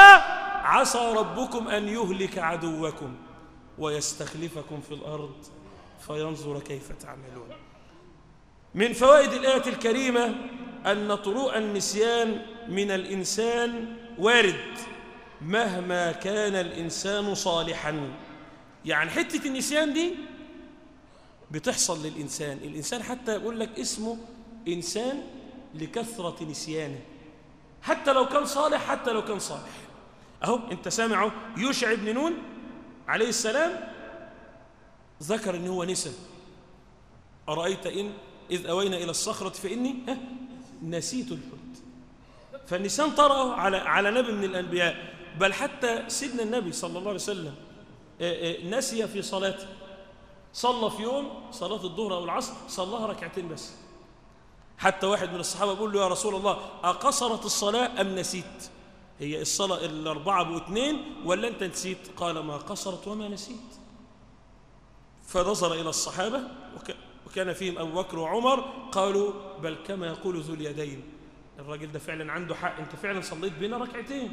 عسى ربكم أن يهلك عدوكم ويستخلفكم في الأرض فينظر كيف تعملون. من فوائد الآية الكريمة أن طروء النسيان من الإنسان وارد مهما كان الإنسان صالحا. يعني حتة النسيان دي بتحصل للإنسان. الإنسان حتى يقول لك اسمه إنسان لكثرة نسيانه. حتى لو كان صالح حتى لو كان صالح. أهو أنت سامعه. يوشع بن نون عليه السلام ذكر أنه هو نسى أرأيت إن إذ أوينا إلى الصخرة فإني نسيت الحوت. فالنسيان طرأه على على نبي من الأنبياء. بل حتى سيدنا النبي صلى الله عليه وسلم نسي في صلاته. صلى في يوم صلاة الظهر أو العصر صلاها ركعتين بس. حتى واحد من الصحابة بيقول له يا رسول الله أقصرت الصلاة أم نسيت؟ هي الصلاة الأربعة باثنين ولا أنت نسيت؟ قال ما قصرت وما نسيت. فنظر إلى الصحابة وكان فيهم أبو بكر وعمر قالوا بل كما يقول ذو اليدين. الراجل ده فعلا عنده حق أنت فعلا صليت بنا ركعتين.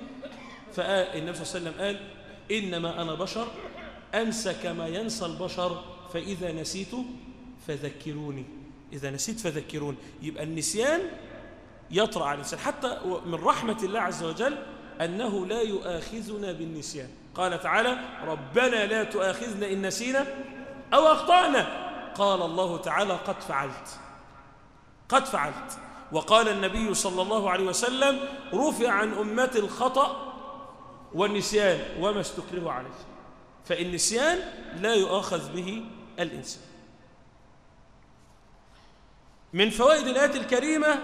فالنبي صلى الله عليه وسلم قال إنما أنا بشر أنسى كما ينسى البشر فإذا نسيت فذكروني. إذا نسيت فذكروني. يبقى النسيان يطرأ على الإنسان. حتى من رحمة الله عز وجل أنه لا يؤاخذنا بالنسيان. قال تعالى ربنا لا تؤاخذنا إن نسينا أو أخطأنا. قال الله تعالى قد فعلت. قد فعلت. وقال النبي صلى الله عليه وسلم رفع عن أمة الخطأ والنسيان وما استكره عليه. فالنسيان لا يؤاخذ به الإنسان. من فوائد الآية الكريمة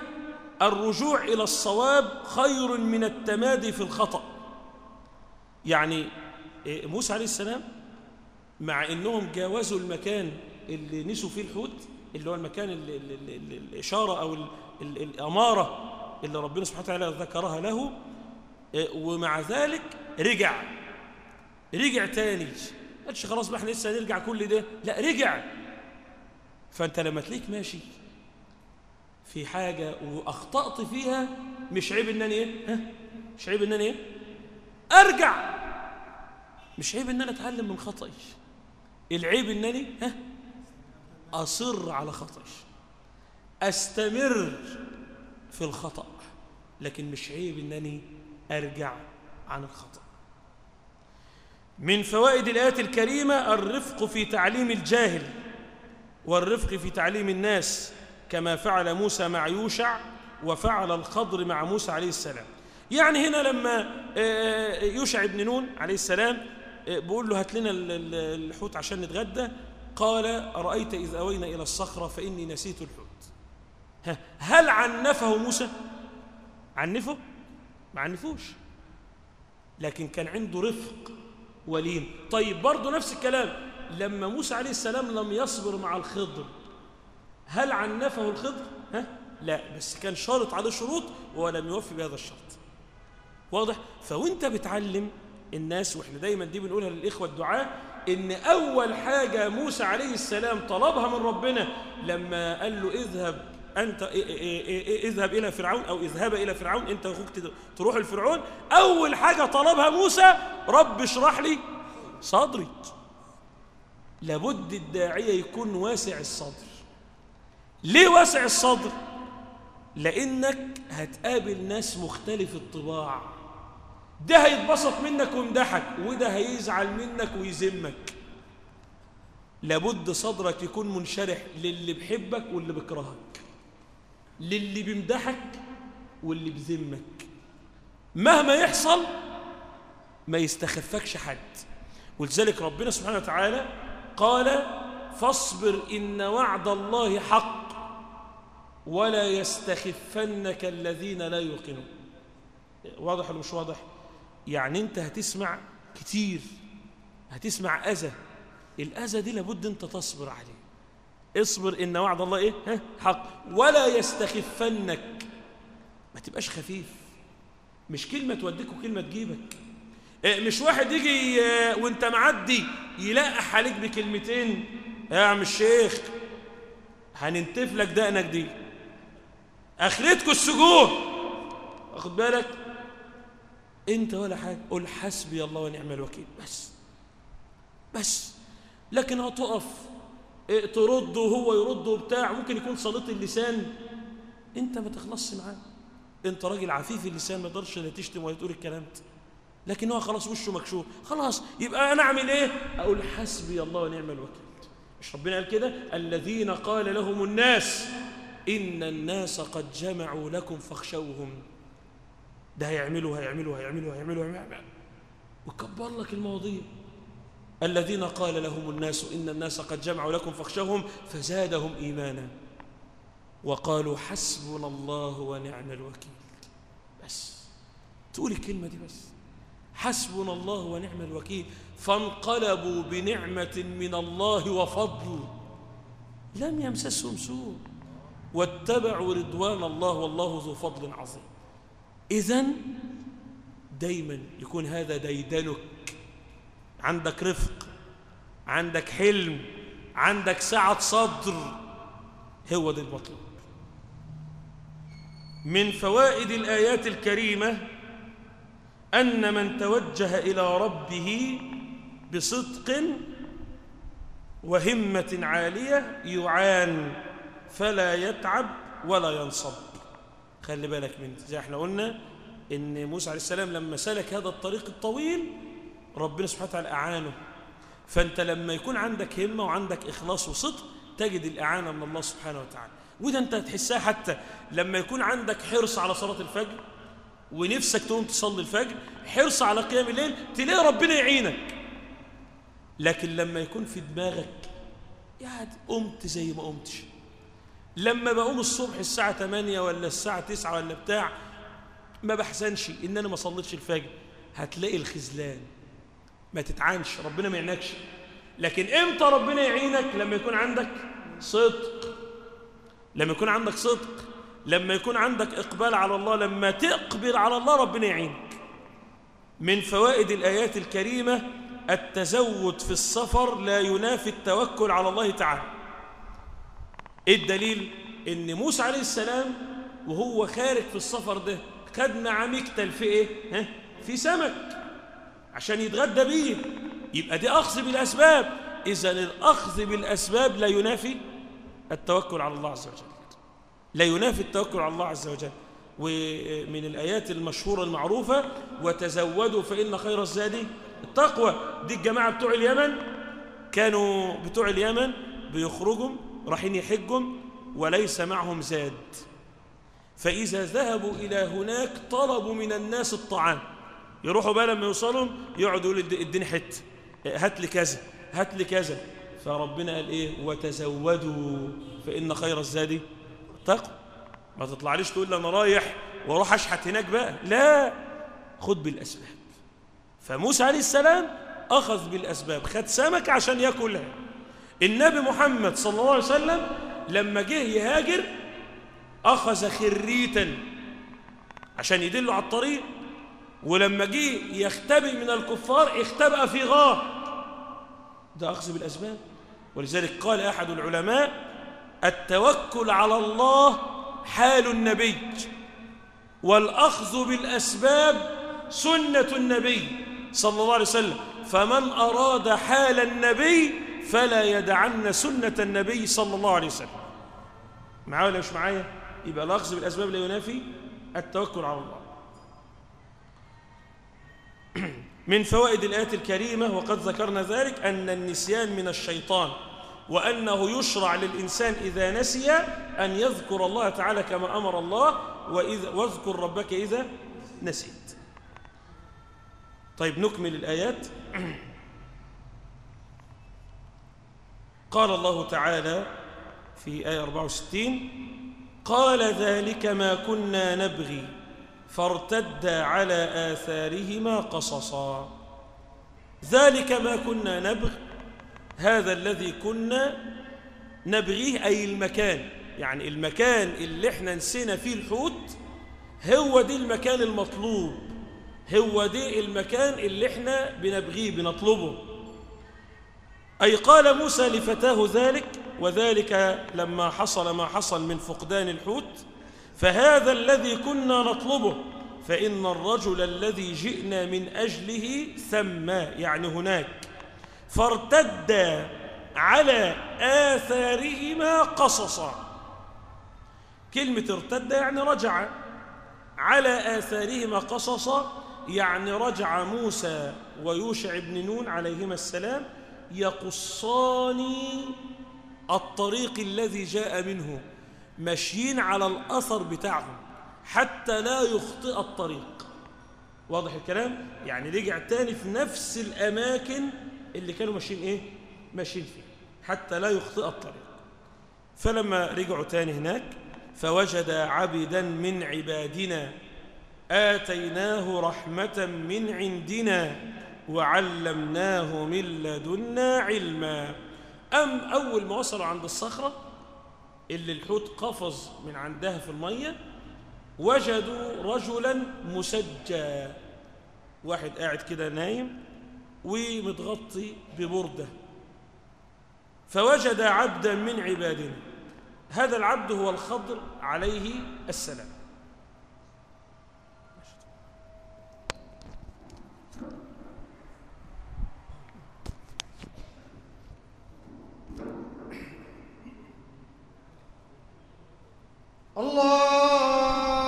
الرجوع إلى الصواب خير من التمادي في الخطأ. يعني موسى عليه السلام مع أنهم جاوزوا المكان اللي نسوا فيه الحوت اللي هو المكان اللي اللي اللي الإشارة أو الأمارة اللي ربنا سبحانه وتعالى ذكرها له ومع ذلك رجع رجع تاني قالش خلاص بقى إحنا لسه هنرجع كل ده لا رجع فأنت لما تلاقيك ماشي في حاجة وأخطأت فيها مش عيب إن أنا إيه؟ ها؟ مش عيب إن أنا إيه؟ أرجع مش عيب إن أنا أتعلم من خطأي العيب إنني ها؟ أصر على خطأي أستمر في الخطأ لكن مش عيب إنني أرجع عن الخطأ من فوائد الآيات الكريمة الرفق في تعليم الجاهل والرفق في تعليم الناس كما فعل موسى مع يوشع وفعل الخضر مع موسى عليه السلام. يعني هنا لما آه، يوشع بن نون عليه السلام آه، بيقول له هات لنا ال- ال- الحوت عشان نتغدى. قال أرأيت إذ أوينا إلى الصخرة فإني نسيت الحوت. هل عنفه موسى؟ عنفه؟ ما عنفوش. لكن كان عنده رفق. ولين طيب برضه نفس الكلام. لما موسى عليه السلام لم يصبر مع الخضر هل عنفه الخضر؟ ها؟ لا بس كان شارط عليه شروط ولم يوفي بهذا الشرط. واضح؟ فوانت بتعلم الناس وإحنا دايما دي بنقولها للإخوة الدعاء إن أول حاجة موسى عليه السلام طلبها من ربنا لما قال له اذهب إيه اذهب إلى فرعون أو اذهب إلى فرعون أنت واخوك تد- تروح لفرعون أول حاجة طلبها موسى رب اشرح لي صدري لابد الداعية يكون واسع الصدر. ليه واسع الصدر؟ لأنك هتقابل ناس مختلف الطباع. ده هيتبسط منك ويمدحك وده هيزعل منك ويذمك. لابد صدرك يكون منشرح للي بيحبك واللي بيكرهك للي بيمدحك واللي بيذمك مهما يحصل ما يستخفكش حد. ولذلك ربنا سبحانه وتعالى قال فاصبر إن وعد الله حق ولا يستخفنك الذين لا يوقنون. واضح ولا مش واضح؟ يعني أنت هتسمع كتير هتسمع أذى. الأذى دي لابد أنت تصبر عليه. اصبر إن وعد الله إيه؟ ها؟ حق. ولا يستخفنك. ما تبقاش خفيف. مش كلمة توديك وكلمة تجيبك. إيه، مش واحد يجي آه، وأنت معدي يلقح عليك بكلمتين. يا عم الشيخ هننتف لك دقنك دي. اخرتكم السجود. واخد بالك؟ أنت ولا حاجة. قول حسبي الله ونعم الوكيل. بس. بس. لكن هتقف. إيه، ترد وهو يرد وبتاع ممكن يكون صليط اللسان. انت ما تخلصش معاه. انت راجل عفيف اللسان ما تقدرش لا تشتم ولا تقول الكلام ده. لكن هو خلاص وشه مكشوف. خلاص يبقى أنا أعمل إيه؟ أقول حسبي الله ونعم الوكيل. مش ربنا قال كده؟ الذين قال لهم الناس إن الناس قد جمعوا لكم فاخشوهم. ده هيعملوا هيعملوا هيعملوا هيعملوا هيعملوا. وكبر لك المواضيع. الذين قال لهم الناس إن الناس قد جمعوا لكم فاخشوهم فزادهم إيمانا. وقالوا حسبنا الله ونعم الوكيل. بس. تقول الكلمة دي بس. حسبنا الله ونعم الوكيل. فانقلبوا بنعمة من الله وفضل. لم يمسسهم سوء. واتبعوا رضوان الله والله ذو فضل عظيم. إذن دايما يكون هذا ديدنك. عندك رفق عندك حلم عندك سعة صدر هو ده المطلوب. من فوائد الآيات الكريمة أن من توجه إلى ربه بصدق وهمة عالية يعان فلا يتعب ولا ينصب. خلي بالك من زي إحنا قلنا إن موسى عليه السلام لما سلك هذا الطريق الطويل ربنا سبحانه وتعالى أعانه. فأنت لما يكون عندك همة وعندك إخلاص وصدق تجد الإعانة من الله سبحانه وتعالى. وده أنت هتحسها حتى لما يكون عندك حرص على صلاة الفجر ونفسك تقوم تصلي الفجر حرص على قيام الليل تلاقي ربنا يعينك. لكن لما يكون في دماغك يعني قمت زي ما قمتش. لما بقوم الصبح الساعة 8 ولا الساعة 9 ولا بتاع ما بحزنش إن أنا ما صليتش الفجر هتلاقي الخذلان. ما تتعانش ربنا ما يعينكش. لكن إمتى ربنا يعينك؟ لما يكون عندك صدق. لما يكون عندك صدق. لما يكون عندك إقبال على الله لما تقبل على الله ربنا يعينك. من فوائد الآيات الكريمة التزود في السفر لا ينافي التوكل على الله تعالى. إيه الدليل؟ إن موسى عليه السلام وهو خارج في السفر ده خد معاه مكتل في إيه ها؟ في سمك. عشان يتغدى بيه. يبقى دي أخذ بالأسباب. إذا الأخذ بالأسباب لا ينافي التوكل على الله عز وجل. لا ينافي التوكل على الله عز وجل. ومن الآيات المشهورة المعروفة وتزودوا فإن خير الزاد التقوى دي الجماعة بتوع اليمن. كانوا بتوع اليمن بيخرجوا رايحين يحجوا وليس معهم زاد فإذا ذهبوا إلى هناك طلبوا من الناس الطعام. يروحوا بقى لما يوصلوا يقعدوا يقولوا اديني حتة. هات لي كذا هات لي كذا. فربنا قال إيه؟ وتزودوا فإن خير الزاد تقوى. ما تطلعليش تقول لي أنا رايح وأروح أشحت هناك بقى. لا خد بالأسباب. فموسى عليه السلام أخذ بالأسباب خد سمك عشان ياكلها النبي محمد صلى الله عليه وسلم لما جه يهاجر أخذ خريتا عشان يدله على الطريق. ولما جه يختبئ من الكفار اختبأ في غار. ده أخذ بالأسباب. ولذلك قال أحد العلماء التوكل على الله حال النبي والأخذ بالأسباب سنة النبي صلى الله عليه وسلم. فمن أراد حال النبي فلا يدعن سنة النبي صلى الله عليه وسلم. معايا ولا مش معايا؟ يبقى الأخذ بالأسباب لا ينافي التوكل على الله. من فوائد الآيات الكريمة وقد ذكرنا ذلك أن النسيان من الشيطان وأنه يشرع للإنسان إذا نسي أن يذكر الله تعالى كما أمر الله وإذا واذكر ربك إذا نسيت. طيب نكمل الآيات. قال الله تعالى في آية 64 قال ذلك ما كنا نبغي فارتدا على آثارهما قصصا. ذلك ما كنا نبغي هذا الذي كنا نبغيه أي المكان. يعني المكان اللي إحنا نسينا فيه الحوت هو دي المكان المطلوب. هو دي المكان اللي إحنا بنبغيه بنطلبه. أي قال موسى لفتاه ذلك وذلك لما حصل ما حصل من فقدان الحوت فهذا الذي كنا نطلبه فإن الرجل الذي جئنا من أجله ثم يعني هناك فارتد على آثارهما قصصا. كلمة ارتد يعني رجع على آثارهما قصصا يعني رجع موسى ويوشع بن نون عليهما السلام يقصان الطريق الذي جاء منه. ماشيين على الأثر بتاعهم حتى لا يخطئ الطريق واضح الكلام؟ يعني رجع تاني في نفس الأماكن اللي كانوا ماشيين إيه؟ ماشيين فيه حتى لا يخطئ الطريق فلما رجعوا تاني هناك فوجد عبدا من عبادنا آتيناه رحمة من عندنا وعلمناه من لدنا علما أم أول ما وصلوا عند الصخرة اللي الحوت قفز من عندها في المية وجدوا رجلا مسجى. واحد قاعد كده نايم ومتغطي ببردة. فوجد عبدا من عبادنا. هذا العبد هو الخضر عليه السلام. الله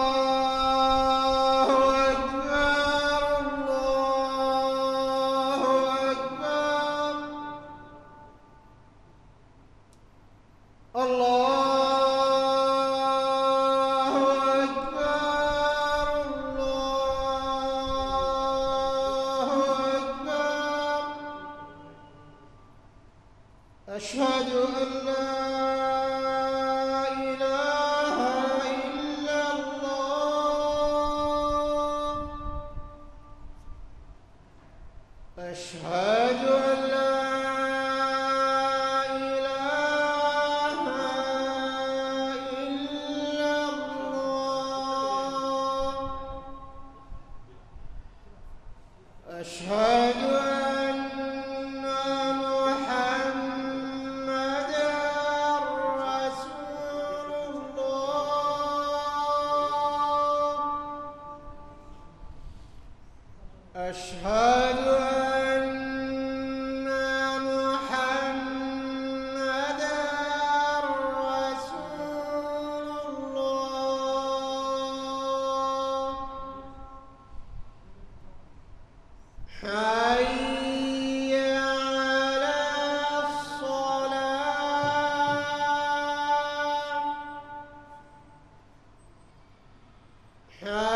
Can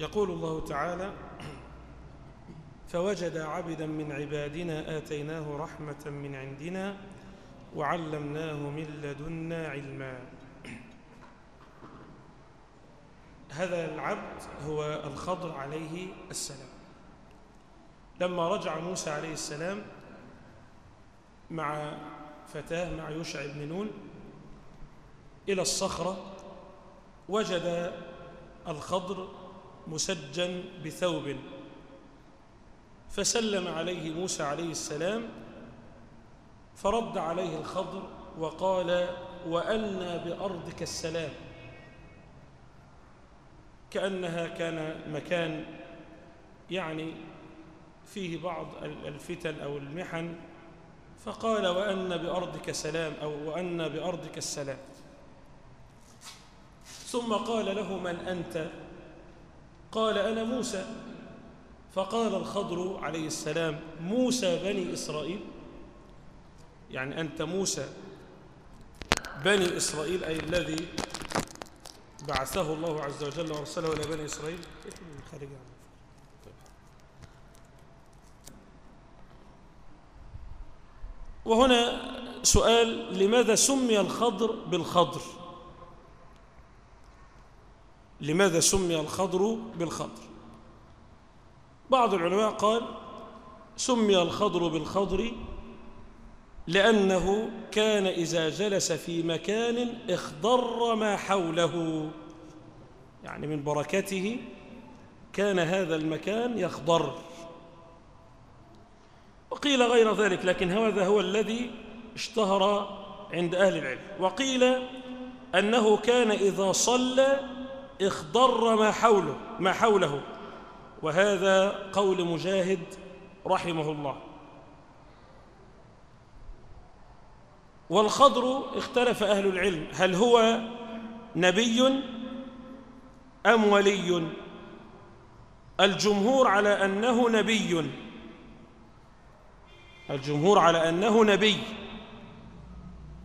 يقول الله تعالى فوجد عبدا من عبادنا آتيناه رحمة من عندنا وعلمناه من لدنا علما. هذا العبد هو الخضر عليه السلام. لما رجع موسى عليه السلام مع فتاة مع يوشع بن نون إلى الصخرة وجد الخضر مسجا بثوب. فسلم عليه موسى عليه السلام فرد عليه الخضر وقال وأنا بأرضك السلام. كأنها كان مكان يعني فيه بعض الفتن أو المحن. فقال وأن بأرضك سلام أو وأن بأرضك السلام. ثم قال له من أنت؟ قال أنا موسى. فقال الخضر عليه السلام موسى بني إسرائيل. يعني أنت موسى بني إسرائيل أي الذي بعثه الله عز وجل وأرسله إلى بني إسرائيل. وهنا سؤال لماذا سمي الخضر بالخضر؟ لماذا سمي الخضر بالخضر؟ بعض العلماء قال سمي الخضر بالخضر لأنه كان إذا جلس في مكان اخضر ما حوله. يعني من بركته كان هذا المكان يخضر. وقيل غير ذلك لكن هذا هو الذي اشتهر عند أهل العلم. وقيل أنه كان إذا صلى اخضر ما حوله ما حوله. وهذا قول مجاهد رحمه الله. والخضر اختلف أهل العلم. هل هو نبي أم ولي؟ الجمهور على أنه نبي. الجمهور على أنه نبي.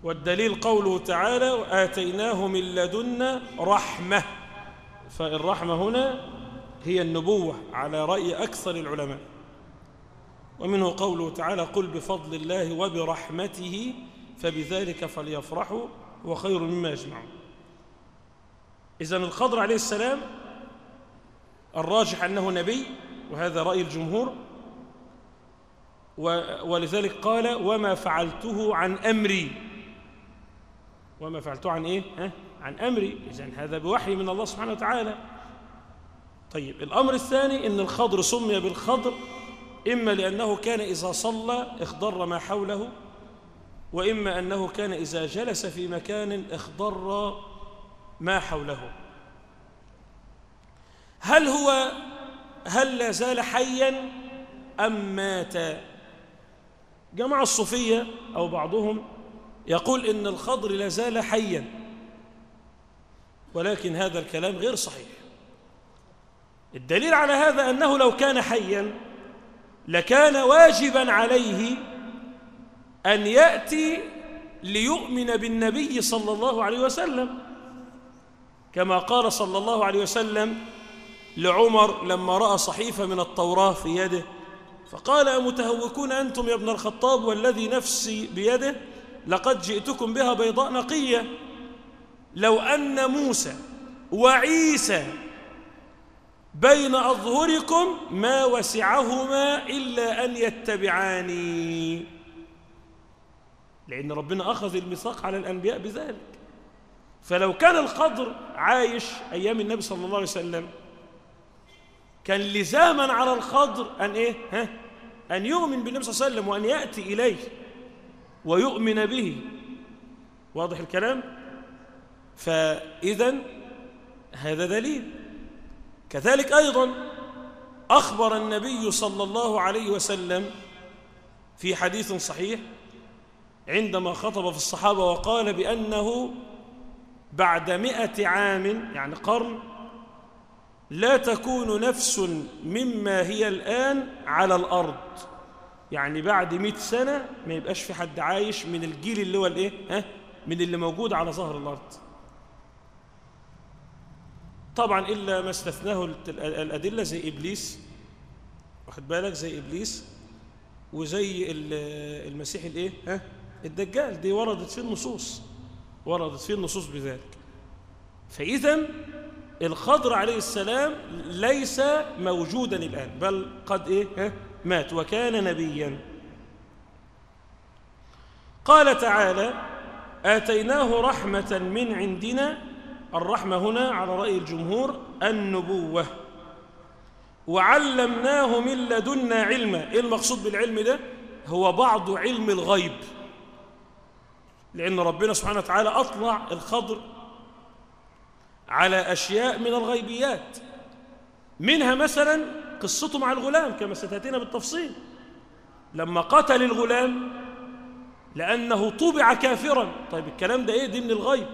والدليل قوله تعالى وآتيناه من لدنا رحمة. فالرحمة هنا هي النبوة على رأي أكثر العلماء ومنه قوله تعالى قل بفضل الله وبرحمته فبذلك فليفرحوا هو خير مما يجمعون إذن الخضر عليه السلام الراجح أنه نبي وهذا رأي الجمهور ولذلك قال وما فعلته عن أمري وما فعلته عن إيه؟ ها؟ عن أمري إذن هذا بوحي من الله سبحانه وتعالى. طيب الأمر الثاني أن الخضر سمي بالخضر إما لأنه كان إذا صلى اخضر ما حوله وإما أنه كان إذا جلس في مكان اخضر ما حوله. هل هو هل لا زال حيا أم مات؟ جماعة الصوفية أو بعضهم يقول إن الخضر لا زال حيا. ولكن هذا الكلام غير صحيح. الدليل على هذا أنه لو كان حيا لكان واجبا عليه أن يأتي ليؤمن بالنبي صلى الله عليه وسلم. كما قال صلى الله عليه وسلم لعمر لما رأى صحيفة من التوراة في يده فقال أمتهوكون أنتم يا ابن الخطاب والذي نفسي بيده؟ لقد جئتكم بها بيضاء نقية. لو أن موسى وعيسى بين أظهركم ما وسعهما إلا أن يتبعاني. لأن ربنا أخذ الميثاق على الأنبياء بذلك. فلو كان الخضر عايش أيام النبي صلى الله عليه وسلم كان لزاما على الخضر أن إيه؟ ها؟ أن يؤمن بالنبي صلى الله عليه وسلم وأن يأتي إليه ويؤمن به. واضح الكلام؟ فإذا هذا دليل. كذلك أيضا أخبر النبي صلى الله عليه وسلم في حديث صحيح عندما خطب في الصحابة وقال بأنه بعد مئة عام يعني قرن لا تكون نفس مما هي الآن على الأرض. يعني بعد مئة سنة ما يبقاش في حد عايش من الجيل اللي هو الإيه؟ ها؟ من اللي موجود على ظهر الأرض. طبعا إلا ما استثناه الأدلة زي إبليس. واخد بالك؟ زي إبليس. وزي ال- المسيح الإيه؟ ها؟ الدجال. دي وردت في النصوص. وردت في النصوص بذلك. فإذا الخضر عليه السلام ليس موجودا الآن بل قد إيه؟ ها؟ مات. وكان نبيا. قال تعالى آتيناه رحمة من عندنا الرحمة هنا على رأي الجمهور النبوة. وعلمناه من لدنا علما. إيه المقصود بالعلم ده؟ هو بعض علم الغيب. لأن ربنا سبحانه وتعالى أطلع الخضر على أشياء من الغيبيات. منها مثلا قصته مع الغلام كما ستأتينا بالتفصيل. لما قتل الغلام لأنه طبع كافرا. طيب الكلام ده إيه؟ دي من الغيب.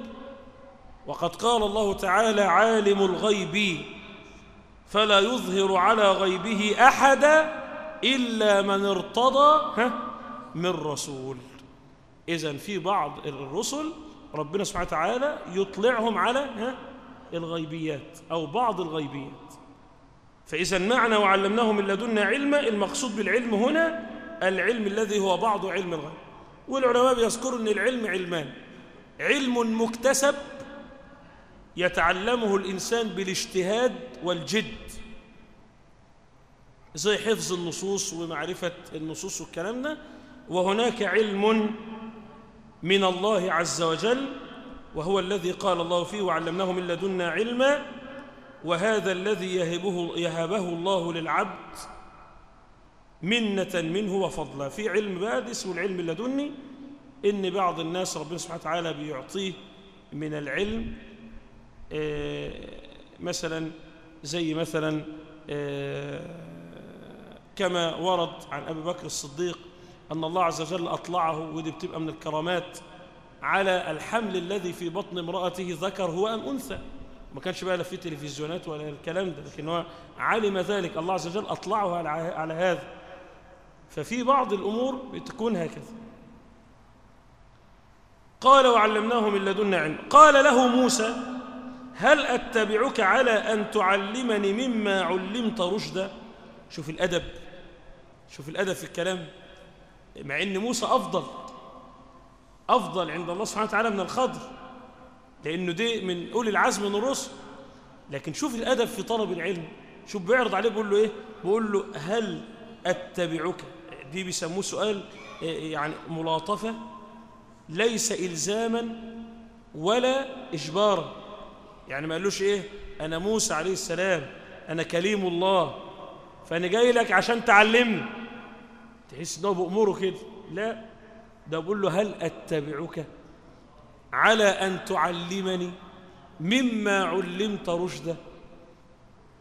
وقد قال الله تعالى عالم الغيب فلا يظهر على غيبه أحدا إلا من ارتضى من رسول. إذن في بعض الرسل ربنا سبحانه وتعالى يطلعهم على الغيبيات أو بعض الغيبيات. فإذا معنى وعلمناه من لدنا علما المقصود بالعلم هنا العلم الذي هو بعض علم الغيب. والعلماء بيذكروا أن العلم علمان. علم مكتسب يتعلمه الإنسان بالاجتهاد والجد. زي حفظ النصوص ومعرفة النصوص والكلام ده. وهناك علم من الله عز وجل وهو الذي قال الله فيه وعلمناه من لدنا علما وهذا الذي يهبه, يهبه الله للعبد منة منه وفضلا. في علم بقى اسمه العلم اللدني إن بعض الناس ربنا سبحانه وتعالى بيعطيه من العلم مثلا زي مثلا كما ورد عن أبي بكر الصديق أن الله عز وجل أطلعه ودي بتبقى من الكرامات على الحمل الذي في بطن امرأته ذكر هو أم أنثى. ما كانش بقى لا في تلفزيونات ولا الكلام ده لكن هو علم ذلك. الله عز وجل أطلعه على, على هذا. ففي بعض الأمور بتكون هكذا. قال وعلمناه من لدنا علم. قال له موسى هل أتبعك على أن تعلمني مما علمت رشدا؟ شوف الأدب شوف الأدب في الكلام مع أن موسى أفضل أفضل عند الله سبحانه وتعالى من الخضر لأنه دي من أولي العزم من الرسل. لكن شوف الأدب في طلب العلم شوف بيعرض عليه بيقول له إيه؟ بيقول له هل أتبعك؟ دي بيسموه سؤال يعني ملاطفة ليس إلزاما ولا إجبارا. يعني ما قالوش إيه؟ أنا موسى عليه السلام أنا كليم الله. فأنا جاي لك عشان تعلمني. تحس إنه بأموره كده؟ لا. ده بقول له هل أتبعك على أن تعلمني مما علمت رشدا؟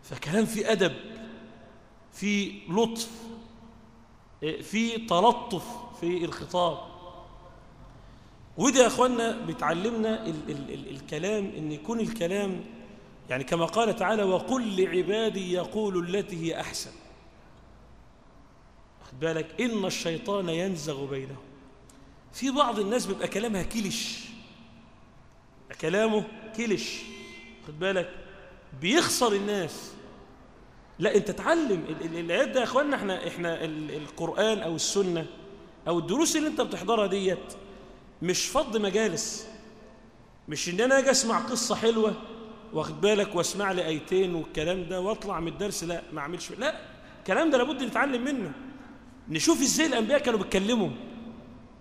فكلام في أدب في لطف في تلطف في الخطاب. وده يا أخوانا بتعلمنا ال ال ال الكلام أن يكون الكلام يعني كما قال تعالى وقل لعبادي يقول التي هي أحسن. خد بالك؟ إن الشيطان ينزغ بينهم. في بعض الناس بيبقى كلامها كلش كلامه كلش خد بالك؟ بيخسر الناس. لا أنت تعلم الآيات ده يا اخوانا إحنا إحنا القرآن أو السنة أو الدروس اللي أنت بتحضرها ديت مش فض مجالس مش إن أنا أجي أسمع قصة حلوة واخد بالك وأسمع لي آيتين والكلام ده وأطلع من الدرس لا ما أعملش لا الكلام ده لابد نتعلم منه. نشوف إزاي الأنبياء كانوا بيتكلموا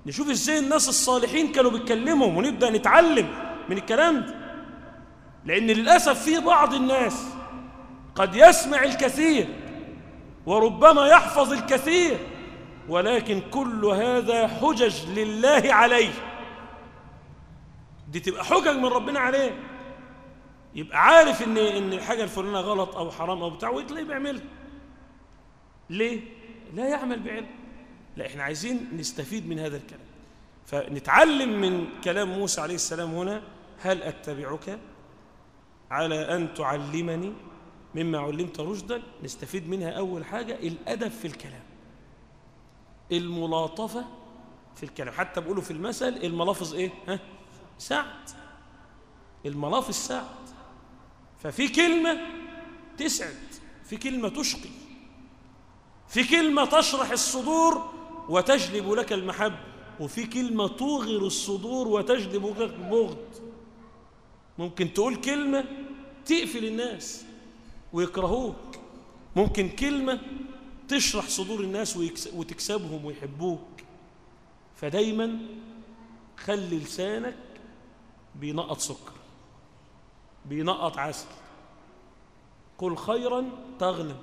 نشوف إزاي الناس الصالحين كانوا بيتكلموا ونبدأ نتعلم من الكلام ده. لأن للأسف في بعض الناس قد يسمع الكثير وربما يحفظ الكثير ولكن كل هذا حجج لله عليه. دي تبقى حجج من ربنا عليه. يبقى عارف ان إن الحاجة الفلانية غلط أو حرام أو بتاع وتلاقيه بيعملها. ليه؟ لا يعمل بعلم. لا إحنا عايزين نستفيد من هذا الكلام. فنتعلم من كلام موسى عليه السلام هنا. هل أتبعك على أن تعلمني؟ مما علمت رشدا. نستفيد منها أول حاجة الأدب في الكلام. الملاطفة في الكلام. حتى بيقولوا في المثل الملافظ إيه؟ ها؟ سعد. الملافظ سعد. ففي كلمة تسعد في كلمة تشقي في كلمة تشرح الصدور وتجلب لك المحبة وفي كلمة توغر الصدور وتجلب لك البغض ممكن تقول كلمة تقفل الناس ويكرهوك. ممكن كلمة تشرح صدور الناس وتكسبهم ويحبوك. فدايما خلي لسانك بينقط سكر بينقط عسل. قل خيرا تغنم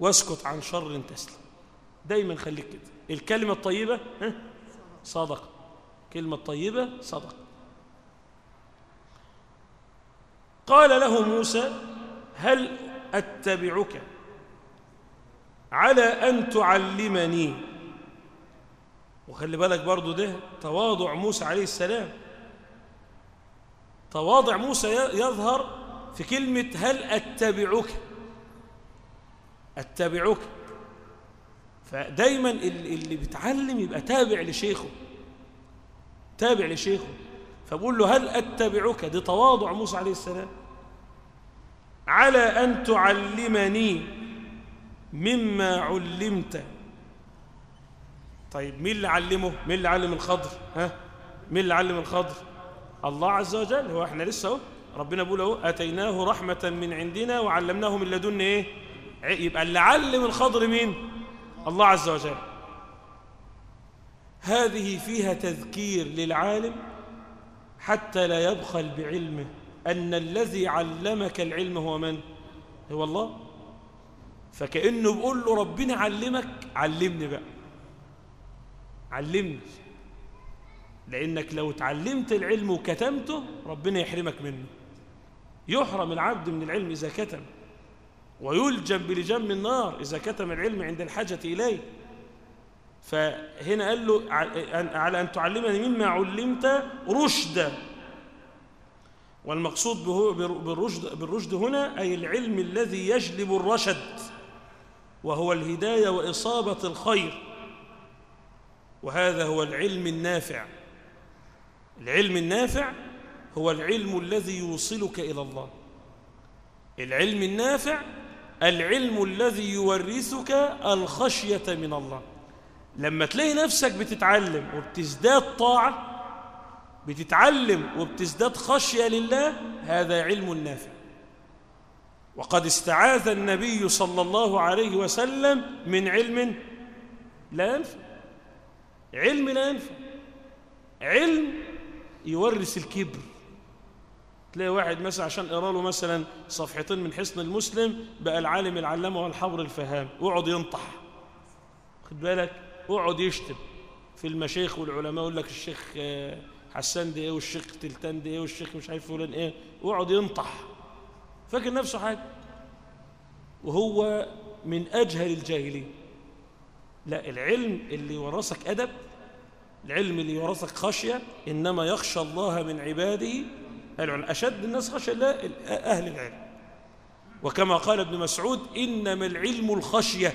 واسكت عن شر تسلم. دايما خليك كده. الكلمة الطيبة صدقة. كلمة طيبة صدقة. قال له موسى هل أتبعك؟ على أن تعلمني. وخلي بالك برضو ده تواضع موسى عليه السلام. تواضع موسى يظهر في كلمة هل أتبعك؟ أتبعك. فدايما ال- اللي بيتعلم يبقى تابع لشيخه. تابع لشيخه. فبقول له هل أتبعك؟ دي تواضع موسى عليه السلام. على أن تعلمني. مما علمت. طيب مين اللي علمه؟ مين اللي علم الخضر؟ ها؟ مين اللي علم الخضر؟ الله عز وجل. هو إحنا لسه أهو. ربنا بيقول أهو أتيناه رحمة من عندنا وعلمناه من لدنا إيه؟ ع- يبقى اللي علم الخضر مين؟ الله عز وجل. هذه فيها تذكير للعالم حتى لا يبخل بعلمه أن الذي علمك العلم هو من؟ هو الله. فكأنه بيقول له ربنا علمك علمني بقى. علمني. لأنك لو تعلمت العلم وكتمته ربنا يحرمك منه. يحرم العبد من العلم إذا كتم. ويلجم بلجام النار إذا كتم العلم عند الحاجة إليه. فهنا قال له على أن تعلمني مما علمت رشدا والمقصود بالرشد, بالرشد هنا أي العلم الذي يجلب الرشد. وهو الهداية وإصابة الخير. وهذا هو العلم النافع. العلم النافع هو العلم الذي يوصلك إلى الله. العلم النافع العلم الذي يورثك الخشية من الله. لما تلاقي نفسك بتتعلم وبتزداد طاعة بتتعلم وبتزداد خشية لله هذا علم نافع. وقد استعاذ النبي صلى الله عليه وسلم من علم لا ينفع. علم لا ينفع. علم يورث الكبر. تلاقي واحد مثلا عشان قرأ له مثلا صفحتين من حصن المسلم بقى العالم العلامه والحبر الفهام ويقعد ينطح. خد بالك؟ ويقعد يشتم. في المشايخ والعلماء يقول لك الشيخ حسان دي إيه والشيخ تلتان دي إيه والشيخ مش عارف فلان إيه؟ ويقعد ينطح. فاكر نفسه حاجة؟ وهو من أجهل الجاهلين. لا العلم اللي يورثك أدب العلم اللي يورثك خشية إنما يخشى الله من عباده أشد الناس خشية الله أهل العلم. وكما قال ابن مسعود إنما العلم الخشية.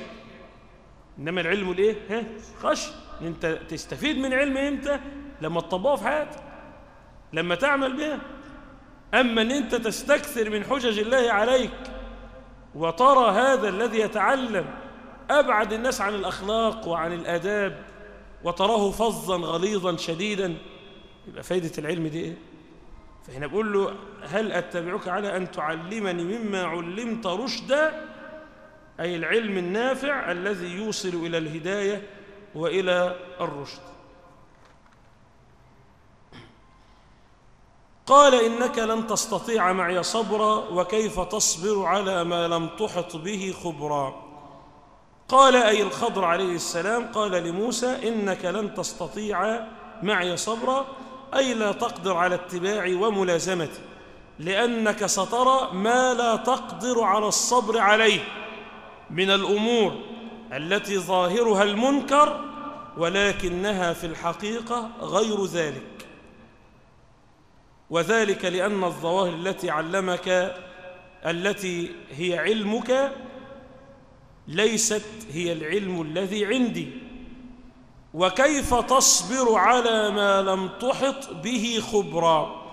إنما العلم الإيه؟ ها؟ خشيه إن إنت تستفيد من علم إمتى؟ لما تطبقه في حياتك. لما تعمل بها أما أن أنت تستكثر من حجج الله عليك وترى هذا الذي يتعلم أبعد الناس عن الأخلاق وعن الآداب وتراه فظا غليظا شديدا يبقى فايدة العلم دي إيه؟ فهنا بقول له هل أتبعك على أن تعلمني مما علمت رشدا؟ أي العلم النافع الذي يوصل إلى الهداية وإلى الرشد. قال إنك لن تستطيع معي صبرا وكيف تصبر على ما لم تحط به خبرا. قال أي الخضر عليه السلام قال لموسى إنك لن تستطيع معي صبرا أي لا تقدر على اتباعي وملازمتي لأنك سترى ما لا تقدر على الصبر عليه من الأمور التي ظاهرها المنكر ولكنها في الحقيقة غير ذلك. وذلك لأن الظواهر التي علمك التي هي علمك ليست هي العلم الذي عندي. وكيف تصبر على ما لم تحط به خبرا؟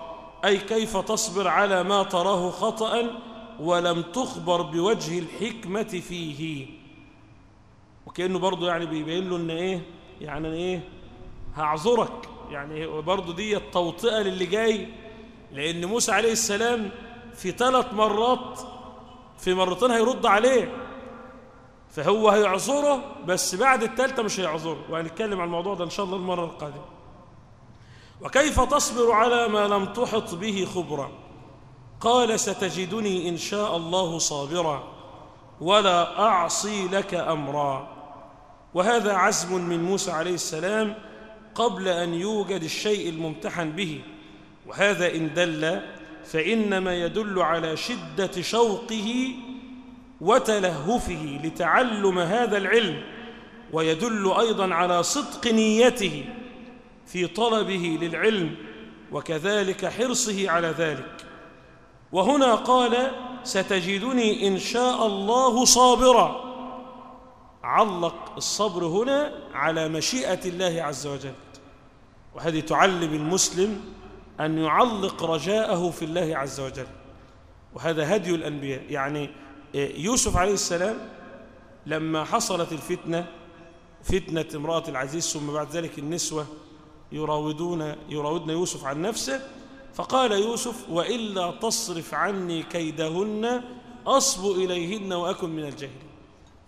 أي كيف تصبر على ما تراه خطأ ولم تخبر بوجه الحكمة فيه؟ وكأنه برضه يعني بيبين له إن إيه يعني إيه هعذرك. يعني برضه دي التوطئة للي جاي. لأن موسى عليه السلام في ثلاث مرات في مرتين هيرد عليه فهو هيعذره بس بعد الثالثة مش هيعذره وهنتكلم عن الموضوع ده إن شاء الله المرة القادمة. وكيف تصبر على ما لم تحط به خبرا قال ستجدني إن شاء الله صابرا ولا أعصي لك أمرا. وهذا عزم من موسى عليه السلام قبل أن يوجد الشيء الممتحن به. وهذا إن دل فإنما يدل على شدة شوقه وتلهفه لتعلم هذا العلم ويدل أيضا على صدق نيته في طلبه للعلم وكذلك حرصه على ذلك. وهنا قال ستجدني إن شاء الله صابرا علق الصبر هنا على مشيئة الله عز وجل. وهذه تعلم المسلم أن يعلق رجاءه في الله عز وجل. وهذا هدي الأنبياء. يعني يوسف عليه السلام لما حصلت الفتنة فتنة امرأة العزيز ثم بعد ذلك النسوة يراودون يراودن يوسف عن نفسه فقال يوسف وإلا تصرف عني كيدهن أصب إليهن وأكن من الجاهلين.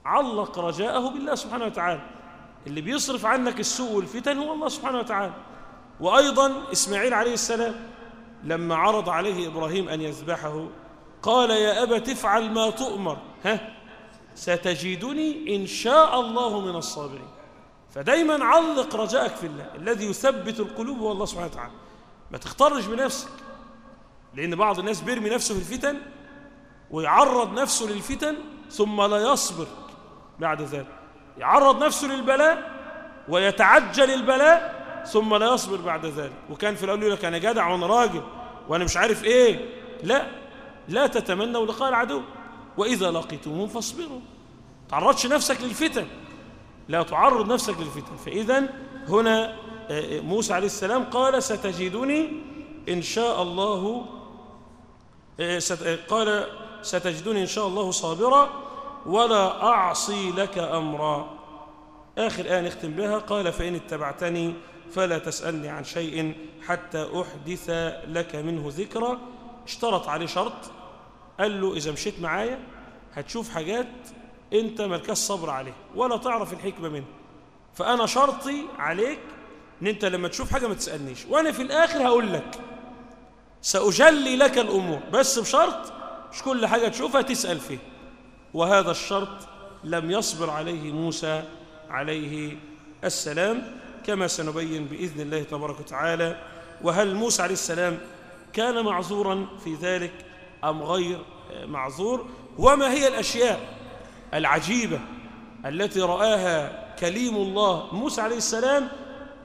علق رجاءه بالله سبحانه وتعالى. اللي بيصرف عنك السوء والفتن هو الله سبحانه وتعالى. وأيضا إسماعيل عليه السلام لما عرض عليه إبراهيم أن يذبحه قال يا أبت افعل ما تؤمر. ها؟ ستجدني إن شاء الله من الصابرين. فدايما علق رجاءك في الله الذي يثبت القلوب هو الله سبحانه وتعالى. ما تختارش بنفسك. لأن بعض الناس بيرمي نفسه في الفتن ويعرض نفسه للفتن ثم لا يصبر بعد ذلك. يعرض نفسه للبلاء ويتعجل البلاء ثم لا يصبر بعد ذلك. وكان في الأول يقول لك أنا جدع وأنا راجل وأنا مش عارف إيه. لا لا تتمنوا لقاء العدو. وإذا لقيتموهم فاصبروا. تعرضش نفسك للفتن. لا تعرض نفسك للفتن. فإذا هنا موسى عليه السلام قال ستجدني إن شاء الله قال ستجدني إن شاء الله صابرا ولا أعصي لك أمرا. آخر آية نختم بها. قال فإن اتبعتني فلا تسألني عن شيء حتى أحدث لك منه ذكرى. اشترط عليه شرط. قال له إذا مشيت معايا هتشوف حاجات أنت ملكاش صبر عليها ولا تعرف الحكمة منها. فأنا شرطي عليك أن أنت لما تشوف حاجة ما تسألنيش. وأنا في الآخر هقول لك سأجلي لك الأمور. بس بشرط مش كل حاجة تشوفها تسأل فيه وهذا الشرط لم يصبر عليه موسى عليه السلام. كما سنبين بإذن الله تبارك وتعالى وهل موسى عليه السلام كان معذورا في ذلك أم غير معذور؟ وما هي الأشياء العجيبة التي رآها كليم الله موسى عليه السلام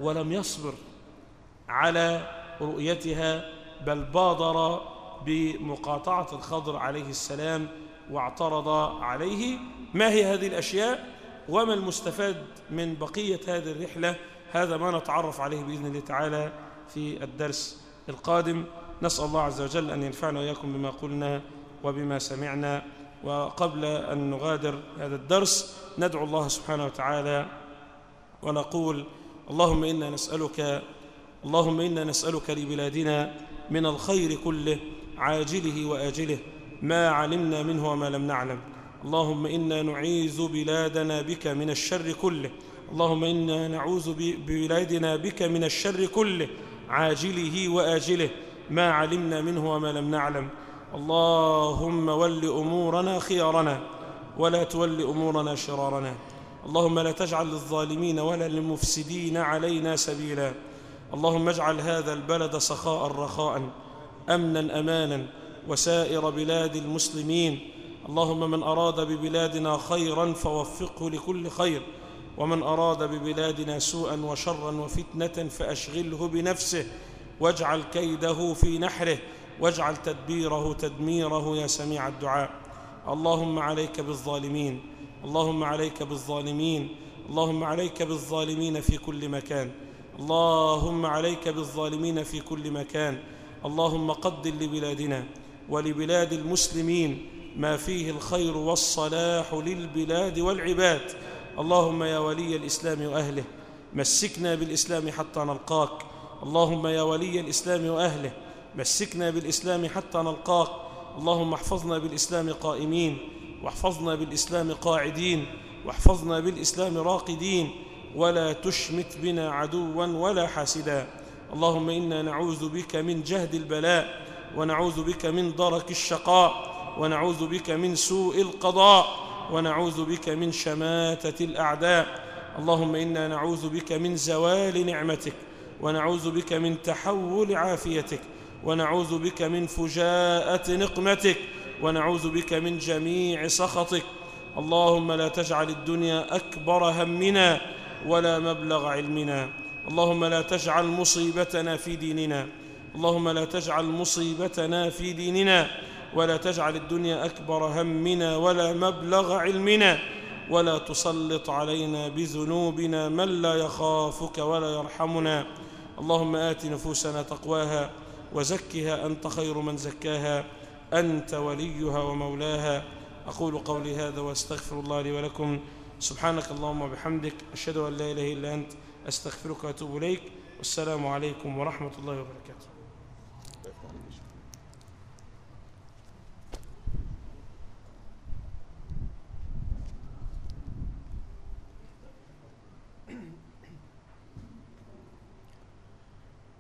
ولم يصبر على رؤيتها بل بادر بمقاطعة الخضر عليه السلام واعترض عليه؟ ما هي هذه الأشياء؟ وما المستفاد من بقية هذه الرحلة؟ هذا ما نتعرف عليه بإذن الله تعالى في الدرس القادم. نسأل الله عز وجل أن ينفعنا وإياكم بما قلنا وبما سمعنا. وقبل أن نغادر هذا الدرس ندعو الله سبحانه وتعالى ونقول اللهم إنا نسألك اللهم إنا نسألك لبلادنا من الخير كله عاجله وآجله ما علمنا منه وما لم نعلم. اللهم إنا نعيذ بلادنا بك من الشر كله. اللهم إنا نعوذ ببلادنا بك من الشر كله عاجله وآجله ما علمنا منه وما لم نعلم. اللهم ول أمورنا خيارنا ولا تول أمورنا شرارنا. اللهم لا تجعل للظالمين ولا للمفسدين علينا سبيلا. اللهم اجعل هذا البلد سخاء رخاء أمنا أمانا وسائر بلاد المسلمين. اللهم من أراد ببلادنا خيرا فوفقه لكل خير. ومن أراد ببلادنا سوءا وشرا وفتنة فأشغله بنفسه واجعل كيده في نحره واجعل تدبيره تدميره يا سميع الدعاء. اللهم عليك بالظالمين اللهم عليك بالظالمين اللهم عليك بالظالمين في كل مكان. اللهم عليك بالظالمين في كل مكان. اللهم قدر لبلادنا ولبلاد المسلمين ما فيه الخير والصلاح للبلاد والعباد. اللهم يا ولي الإسلام وأهله مسكنا بالإسلام حتى نلقاك. اللهم يا ولي الإسلام وأهله مسكنا بالإسلام حتى نلقاك. اللهم احفظنا بالإسلام قائمين واحفظنا بالإسلام قاعدين واحفظنا بالإسلام راقدين. ولا تشمت بنا عدوا ولا حاسدا. اللهم إنا نعوذ بك من جهد البلاء ونعوذ بك من درك الشقاء ونعوذ بك من سوء القضاء. ونعوذ بك من شماتة الأعداء. اللهم إنا نعوذ بك من زوال نعمتك ونعوذ بك من تحول عافيتك ونعوذ بك من فجاءة نقمتك ونعوذ بك من جميع سخطك. اللهم لا تجعل الدنيا أكبر همنا ولا مبلغ علمنا. اللهم لا تجعل مصيبتنا في ديننا. اللهم لا تجعل مصيبتنا في ديننا. ولا تجعل الدنيا أكبر همنا ولا مبلغ علمنا ولا تسلط علينا بذنوبنا من لا يخافك ولا يرحمنا. اللهم آت نفوسنا تقواها وزكها أنت خير من زكاها. أنت وليها ومولاها. أقول قولي هذا وأستغفر الله لي ولكم. سبحانك اللهم وبحمدك. أشهد أن لا إله إلا أنت. أستغفرك وأتوب إليك. والسلام عليكم ورحمة الله وبركاته.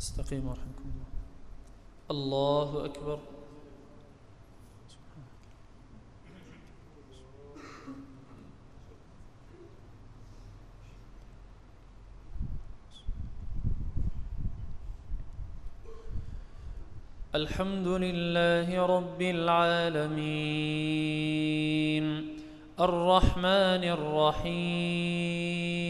استقيموا رحمكم الله. الله أكبر. الحمد لله رب العالمين. الرحمن الرحيم.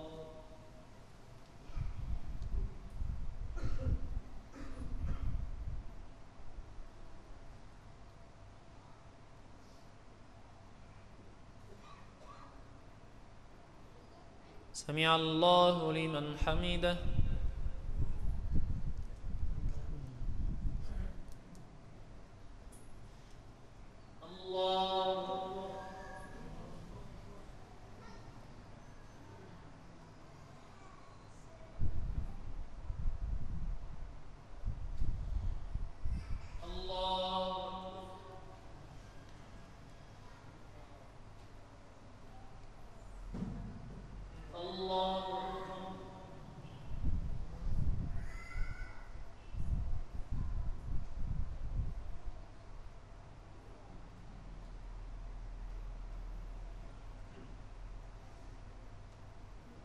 سمع الله لمن حمده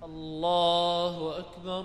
الله أكبر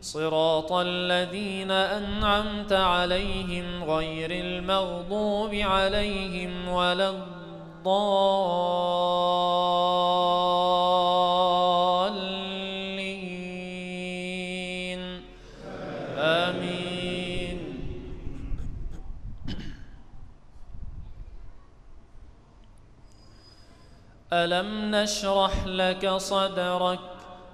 صراط الذين أنعمت عليهم غير المغضوب عليهم ولا الضالين. آمين. ألم نشرح لك صدرك؟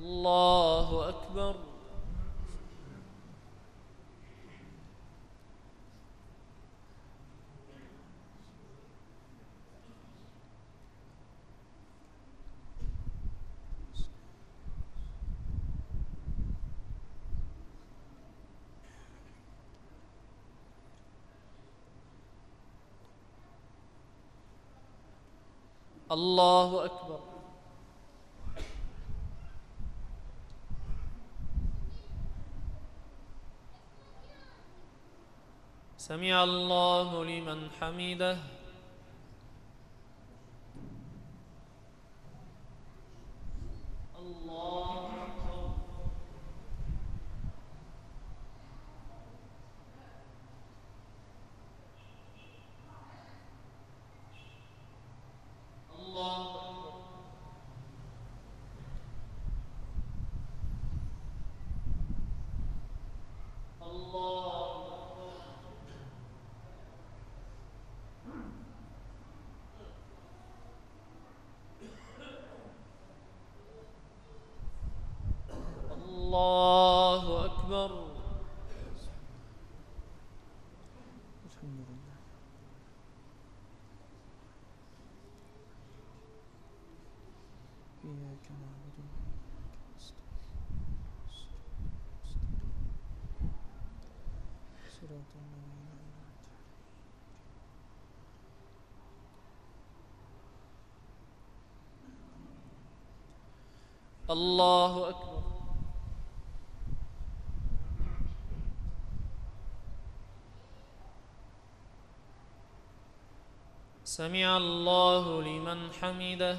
الله أكبر. الله أكبر سمع الله لمن حمده الحمد لله إياك نعبد وإياك نستعين صراط الذين أنعمت الله أكبر. سمع الله لمن حمده